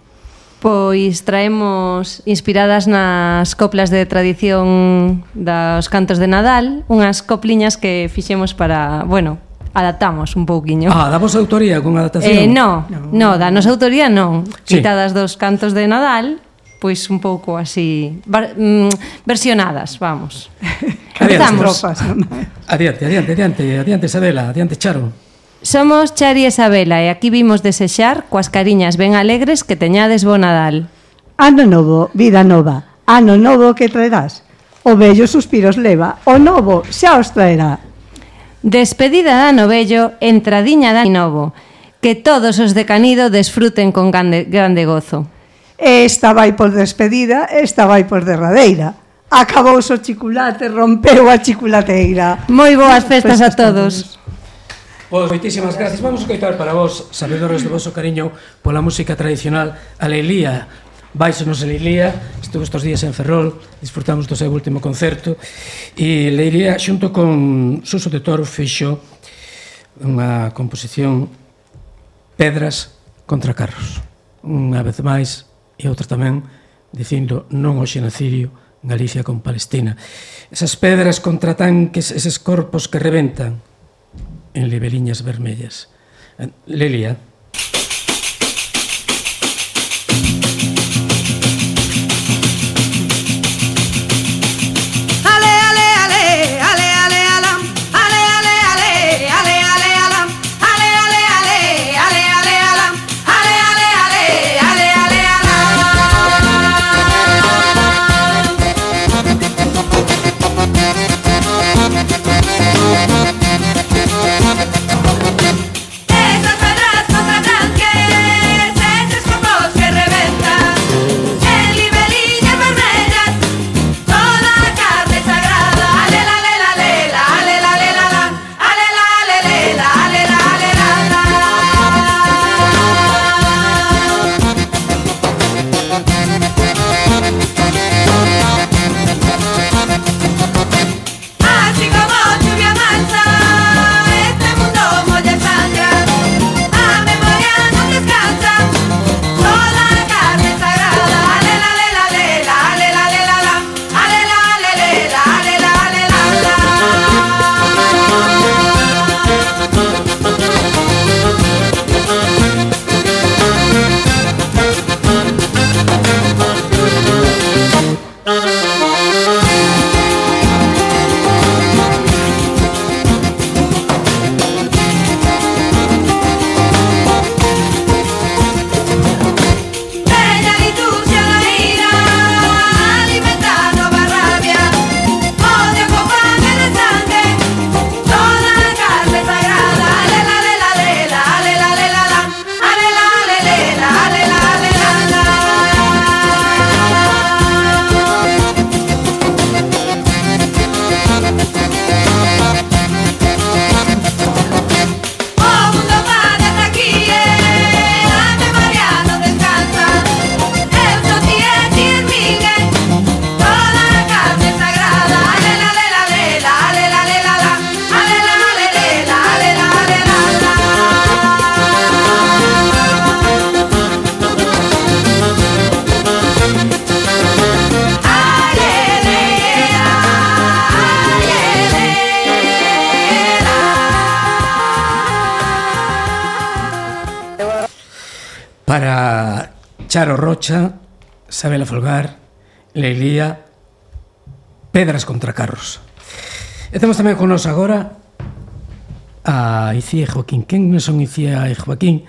Pois traemos inspiradas nas coplas de tradición dos cantos de Nadal, unhas copliñas que fixemos para, bueno, adaptamos un pouquiño. Ah, da vosa autoría con adaptación? Eh, no, no, no da nosa autoría non. Sí. Quitadas dos cantos de Nadal, pois un pouco así, bar, mm, versionadas, vamos. Empezamos. Adiante, adiante, adiante, adiante, Sabela, adiante, Charo. Somos Chari e Isabela e aquí vimos desexar coas cariñas ben alegres que teñades bo Nadal. Ano novo, vida nova, ano novo que traerás. O vello suspiros leva, o novo xa os traerá. Despedida da novello, entradiña da novo, que todos os de Canido desfruten con grande, grande gozo. Esta vai por despedida, esta vai por derradeira acabouse o chocolate, rompeu a chiculateira. Moi boas festas, festas a todos. Pois moitísimas gracias. Vamos a coitar para vos, sabedores do vosso cariño pola música tradicional Alelía. Baixonos Leilía, estuvo estes días en Ferrol, disfrutamos do seu último concerto e Leiría xunto con Suso de Toro fixo unha composición Pedras contra Carros. Unha vez máis e outra tamén dicindo non ao xenocidio Galicia con Palestina. Esas pedras contra tanques, eses corpos que reventan, en Libeliñas Vermellas. Lelia. Charo Rocha, Sabela Folgar, Leilía, Pedras contra Carros. E temos tamén con nos agora a Icía e Joaquín. Quen son Icía e Joaquín?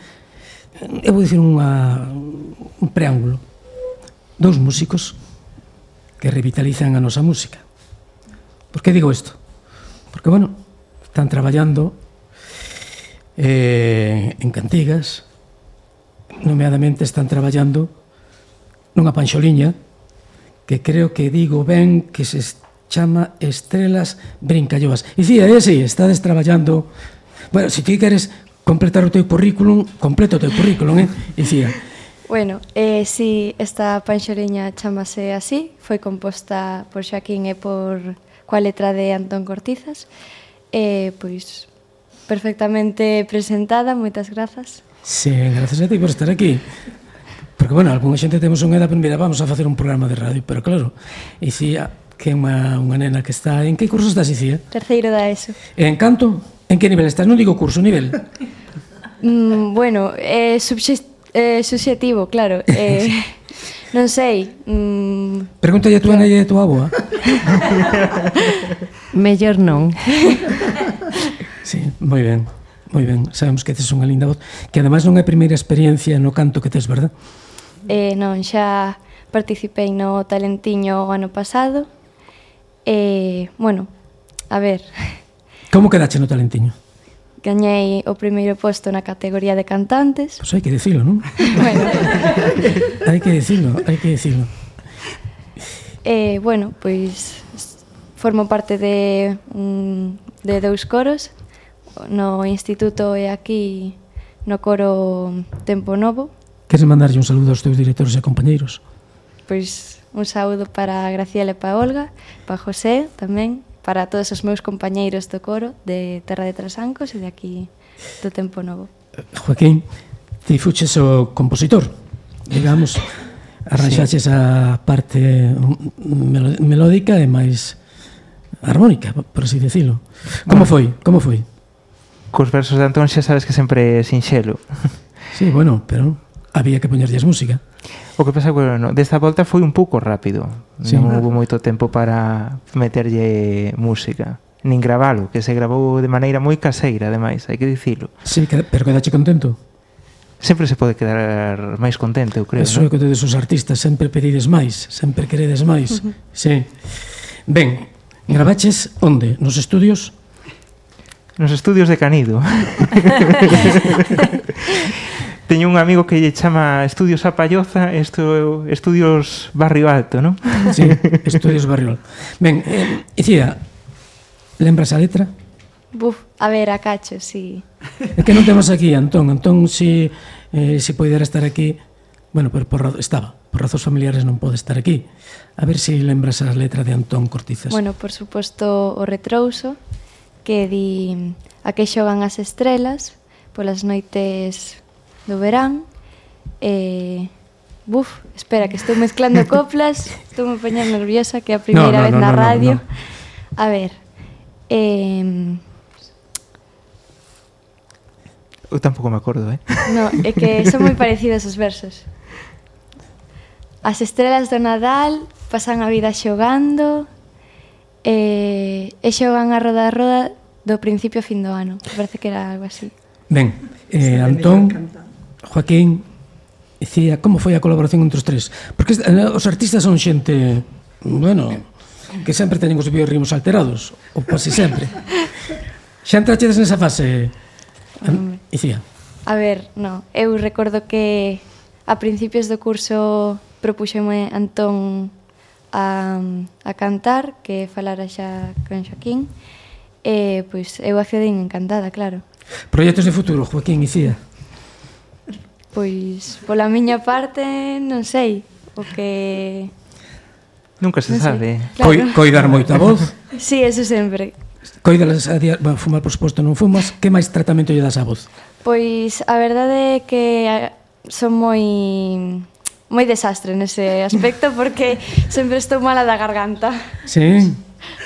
Eu vou dicir unha, un preámbulo. Dous músicos que revitalizan a nosa música. Por que digo isto? Porque, bueno, están traballando eh, en cantigas, nomeadamente están traballando nunha panxoliña que creo que digo ben que se chama Estrelas Brincalloas. E eh, si, é así, estades traballando... Bueno, se ti queres completar o teu currículum, completa o teu currículum, eh? Dicía. Bueno, eh, si esta panxoliña chamase así, foi composta por Joaquín e por coa letra de Antón Cortizas, eh, pois perfectamente presentada, moitas grazas. Sí, gracias a ti por estar aquí. Porque, bueno, algunha xente temos unha edad, mira, vamos a facer un programa de radio, pero claro, e si que unha, unha nena que está... En que curso estás, Icía? Terceiro da ESO. En canto? En que nivel estás? Non digo curso, nivel. mm, bueno, eh, subxest, eh, subxetivo, claro. Eh, non sei. Mm, Pregúntalle a tua nai e a tua aboa. Mellor non. sí, moi ben. Moi ben, sabemos que tes unha linda voz, que ademais non é a primeira experiencia no canto que tes, verdad? Eh, non, xa participei no Talentiño o ano pasado. Eh, bueno, a ver. Como quedache no Talentiño? Gañei o primeiro posto na categoría de cantantes. Pois pues hai que dicilo, non? bueno. hai que dicilo, hai que dicilo. Eh, bueno, pois formo parte de un, de dous coros no instituto e aquí no coro Tempo Novo. Queres mandarlle un saludo aos teus directores e compañeiros? Pois un saúdo para Graciela e para Olga, para José tamén, para todos os meus compañeiros do coro de Terra de Trasancos e de aquí do Tempo Novo. Joaquín, ti fuches o compositor, digamos, arranxaches sí. a parte mm, melódica e máis armónica, por así decirlo. Como foi? Como foi? cos versos de Antón xa sabes que sempre é sinxelo. Sí, bueno, pero había que poñerlles música. O que pasa, bueno, desta volta foi un pouco rápido. Sí, non houve moito tempo para meterlle música nin gravalo, que se gravou de maneira moi caseira, ademais, hai que dicilo. Sí, que, pero quedache contento? Sempre se pode quedar máis contento, eu creo. Eso é o que tedes os artistas, sempre pedides máis, sempre queredes máis. Uh -huh. Sí. Ben, gravaches onde? Nos estudios? nos estudios de Canido. Teño un amigo que lle chama Estudios a Palloza, esto, Estudios Barrio Alto, non? Sí, Estudios Barrio Alto. Ben, eh, Icida, lembras a letra? Buf, a ver, a cacho, sí. É que non temos aquí Antón. Antón, si, eh, si poidera estar aquí, bueno, pero por, estaba, por razóns familiares non pode estar aquí. A ver se si lembras a letra de Antón Cortizas. Bueno, por suposto, o retrouso, que di a que xogan as estrelas polas noites do verán e buf, espera que estou mezclando coplas estou me poñer nerviosa que a primeira no, no, vez no, na no, radio no, no. a ver eh, Eu tampouco me acordo, eh? No, é que son moi parecidos os versos. As estrelas do Nadal pasan a vida xogando, e, e xogan a roda a roda do principio a fin do ano. Parece que era algo así. Ben, eh, Antón, Joaquín, Cía, como foi a colaboración entre os tres? Porque eh, os artistas son xente, bueno, que sempre teñen os biorritmos alterados, ou casi sempre. Xa entrachedes nesa fase, Icía? A ver, no, eu recordo que a principios do curso propuxeme Antón a, a cantar, que falara xa con Joaquín, e pois eu accedín encantada, claro. Proxectos de futuro, Joaquín e Cía? Pois pola miña parte non sei, o que... Nunca se non sabe. Sei, claro. Coi, coidar moita voz? Si, sí, eso sempre. Coidalas a día, bueno, fumar por suposto non fumas, que máis tratamento lle das á voz? Pois a verdade é que eh, son moi moi desastre nese aspecto porque sempre estou mala da garganta. Sí?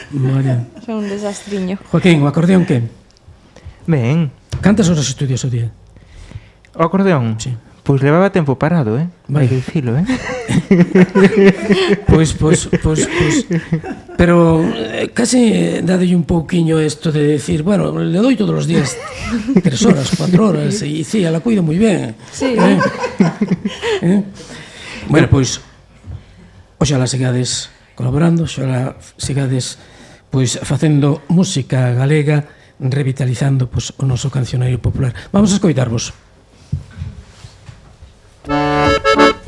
Vale. Son un desastriño. Joaquín, o acordeón que? Ben. Cantas horas estudias o día? O acordeón? Sí. Pois levaba tempo parado, eh? Vai. Hai que dicilo, eh? pois, pois, pois, pois. Pero eh, casi dadelle un pouquiño isto de decir, bueno, le doi todos os días tres horas, cuatro horas, e sí, la cuido moi ben. Sí. Eh? eh? Bueno, pois, oxalá sigades colaborando, oxalá sigades pois facendo música galega, revitalizando pois, o noso cancioneiro popular. Vamos a escoitarvos. Música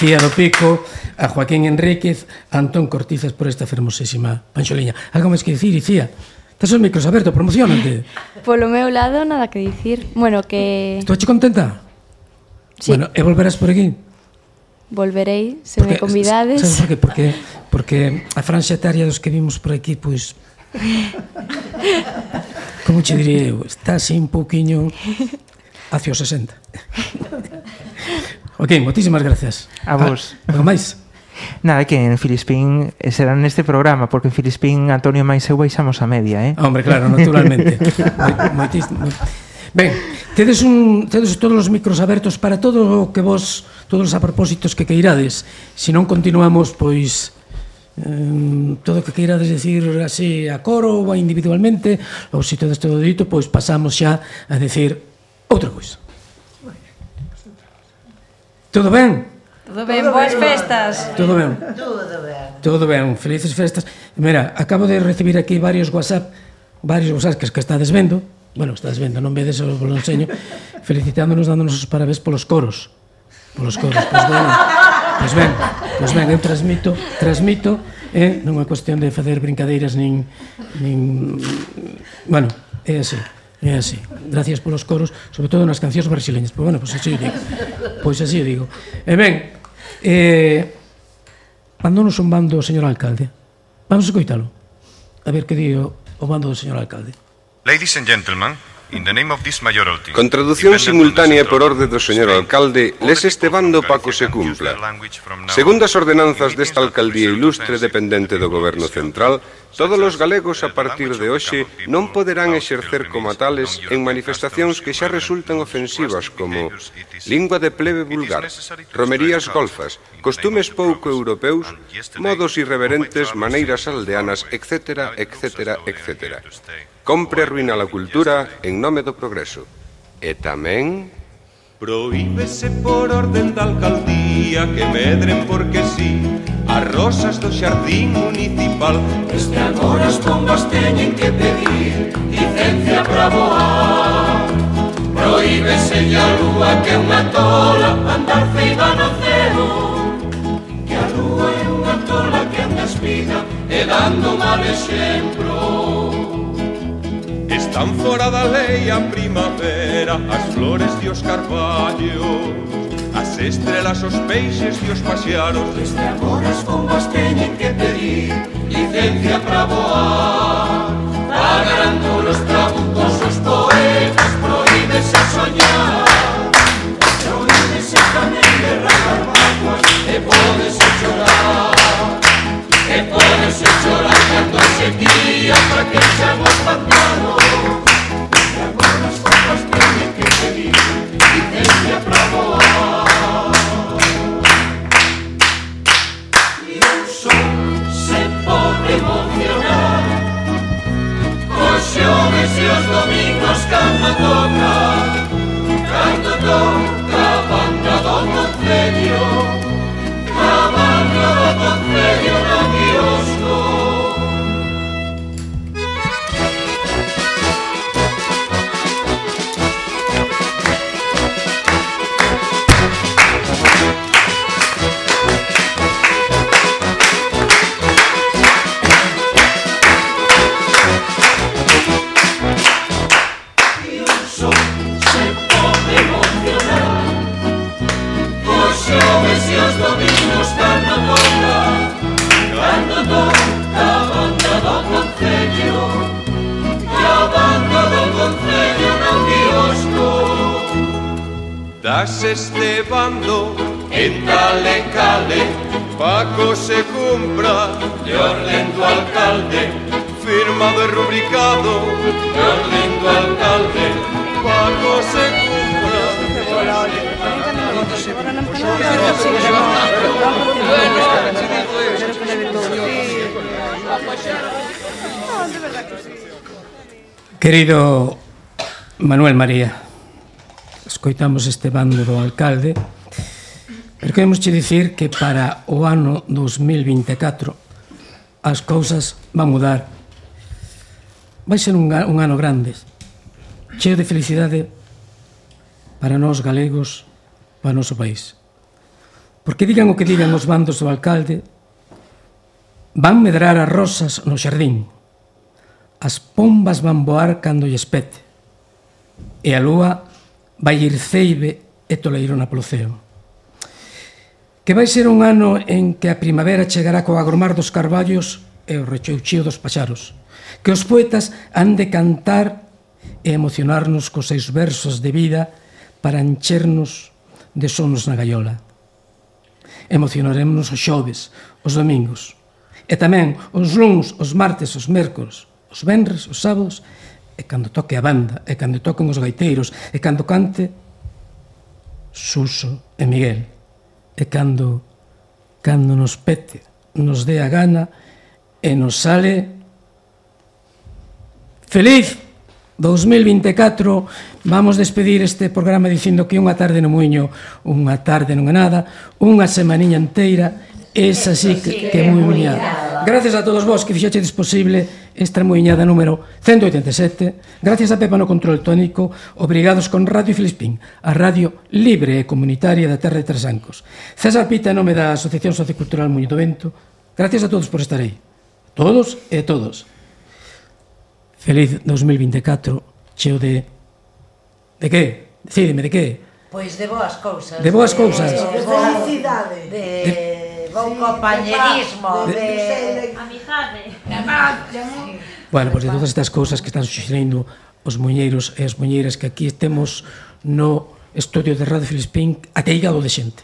García do Pico, a Joaquín Enríquez, a Antón Cortizas por esta fermosísima panxoliña. Algo máis que dicir, Icía? Estás os micros abertos, promocionante. Polo meu lado, nada que dicir. Bueno, que... Estou contenta? Sí. Bueno, e volverás por aquí? Volverei, se porque, me convidades. Sabes por qué? Porque, porque a franxa etaria dos que vimos por aquí, pois... Como che diría eu? Está así un pouquiño hacia os 60. ok, moitísimas gracias. A ah, vos. Ah, máis? Nada, que en Filispín eh, será neste programa, porque en Filispín Antonio máis eu baixamos a media, eh? Hombre, claro, naturalmente. Ben, tedes, un, tedes todos os micros abertos para todo o que vos, todos os apropósitos que queirades. Se non continuamos, pois, eh, todo o que queirades decir así a coro ou individualmente, ou se tedes todo dito, pois pasamos xa a decir outra cousa. Todo ben? Todo ben, Todo boas ben. festas. Todo ben. Todo ben. Todo ben, felices festas. Mira, acabo de recibir aquí varios WhatsApp, varios WhatsApp que, que estades vendo. Bueno, estades vendo, non vedes o polo enseño. Felicitándonos, dándonos os parabéns polos coros. Polos coros, pois bueno. Pois ben, pois ben, eu transmito, transmito, eh, non é cuestión de facer brincadeiras nin, nin... Bueno, é así. É así. Gracias polos coros, sobre todo nas cancións brasileñas. Pois bueno, pois así o digo. Pois así o digo. E ben, Eh, mandounos un bando o señor alcalde. Vamos a coitalo. A ver que di o, o bando do señor alcalde. Ladies and gentlemen, In the name of this mayoralty, Con traducción simultánea por orde do señor alcalde, les este bando Paco se cumpla. Segundo as ordenanzas desta alcaldía ilustre dependente do goberno central, todos os galegos a partir de hoxe non poderán exercer como tales en manifestacións que xa resultan ofensivas como lingua de plebe vulgar, romerías golfas, costumes pouco europeus, modos irreverentes, maneiras aldeanas, etc., etc., etc. Compre ruina a cultura en nome do progreso. E tamén... Prohíbese por orden da alcaldía que medren porque sí as rosas do xardín municipal. Desde agora as pombas teñen que pedir licencia para voar. Prohíbese a lúa que unha tola andar feida no cero Que a lúa é unha tola que anda espida e dando mal exemplo. Están fora da lei a primavera As flores e os carballos As estrelas, os peixes e os paxaros Desde agora as pombas teñen que pedir Licencia para voar. Pagando os trabucos os poetas Prohíbese soñar. Reunirse tamén derramar mágoas E podese chorar que podes chorar cando se guía para que chamos pantano E agora as copas teñen que pedir licencia para voar E son se pode emocionar Os xoves e os domingos cando toca Cando toca a banda do concello, A banda do Concelio Das este bando En tal e cale Paco se cumpra De orden do alcalde Firmado e rubricado De orden do alcalde Paco se cumpra Querido Manuel María, escoitamos este bando do alcalde, pero queremos che dicir que para o ano 2024 as cousas van mudar. Vai ser un, un ano grande, cheo de felicidade para nós galegos, para o noso país. Porque digan o que digan os bandos do alcalde, van medrar as rosas no xardín, as pombas van voar cando lle espete, e a lúa vai ir ceibe e Toleiro na Ploceo. Que vai ser un ano en que a primavera chegará co agromar dos carballos e o recheuchío dos paxaros. Que os poetas han de cantar e emocionarnos cos seus versos de vida para enchernos de sonos na gaiola. Emocionaremos os xoves, os domingos, e tamén os luns, os martes, os mércoles, os venres, os sábados e cando toque a banda, e cando toquen os gaiteiros, e cando cante Suso e Miguel, e cando, cando nos pete, nos dé a gana, e nos sale Feliz 2024 vamos despedir este programa dicindo que unha tarde no muiño, unha tarde non é nada, unha semaniña inteira, esa sí que, que é moi muñada. Gracias a todos vos que fixechedes posible esta moiñada número 187. Gracias a Pepa no control tónico, obrigados con Radio Filispín, a radio libre e comunitaria da Terra de Trasancos. César Pita, en nome da Asociación Sociocultural Muño do Vento. Gracias a todos por estar aí. Todos e todos. Feliz 2024, cheo de... De que? Decídeme, de que? Pois de boas cousas. De boas cousas. De, de, de felicidade. De... de... Con compañerismo, de, de, de amizade. Bueno, pois pues, de todas estas cousas que están suxerindo os muñeiros e as muñeiras que aquí temos no estudio de Radio Filispín ateigado de xente.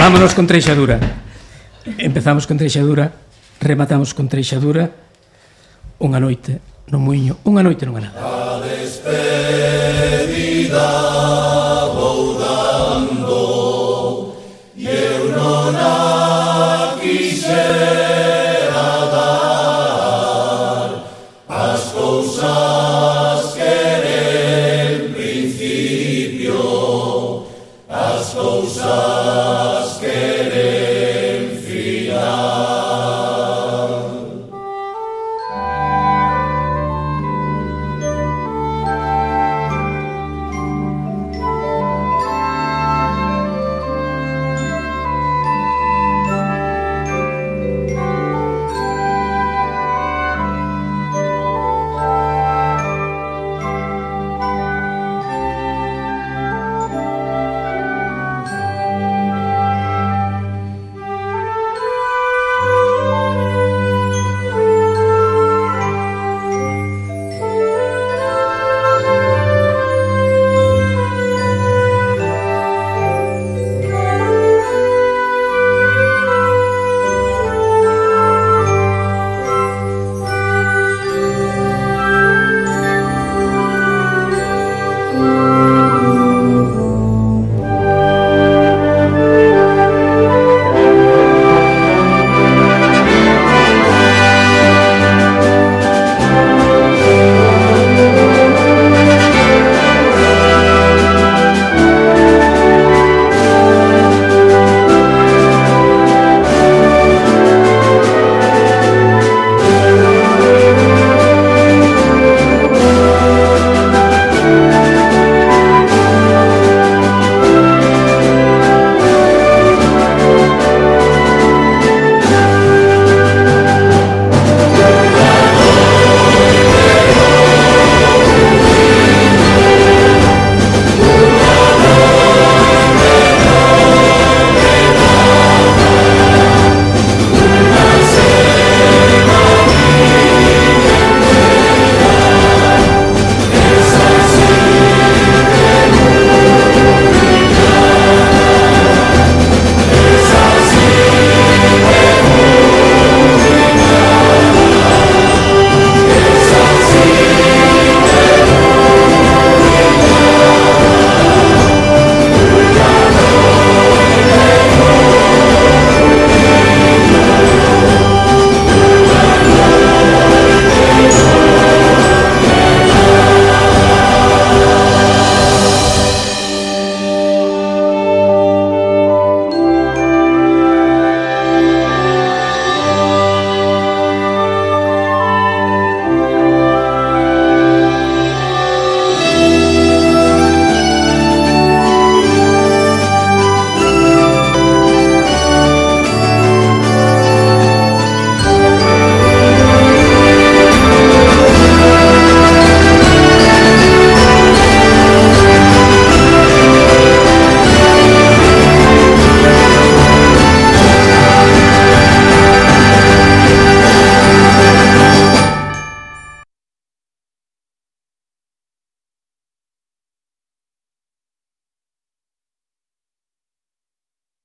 Vámonos con treixadura. Empezamos con treixadura, rematamos con treixadura unha noite no muiño. Unha noite non é nada. A despedida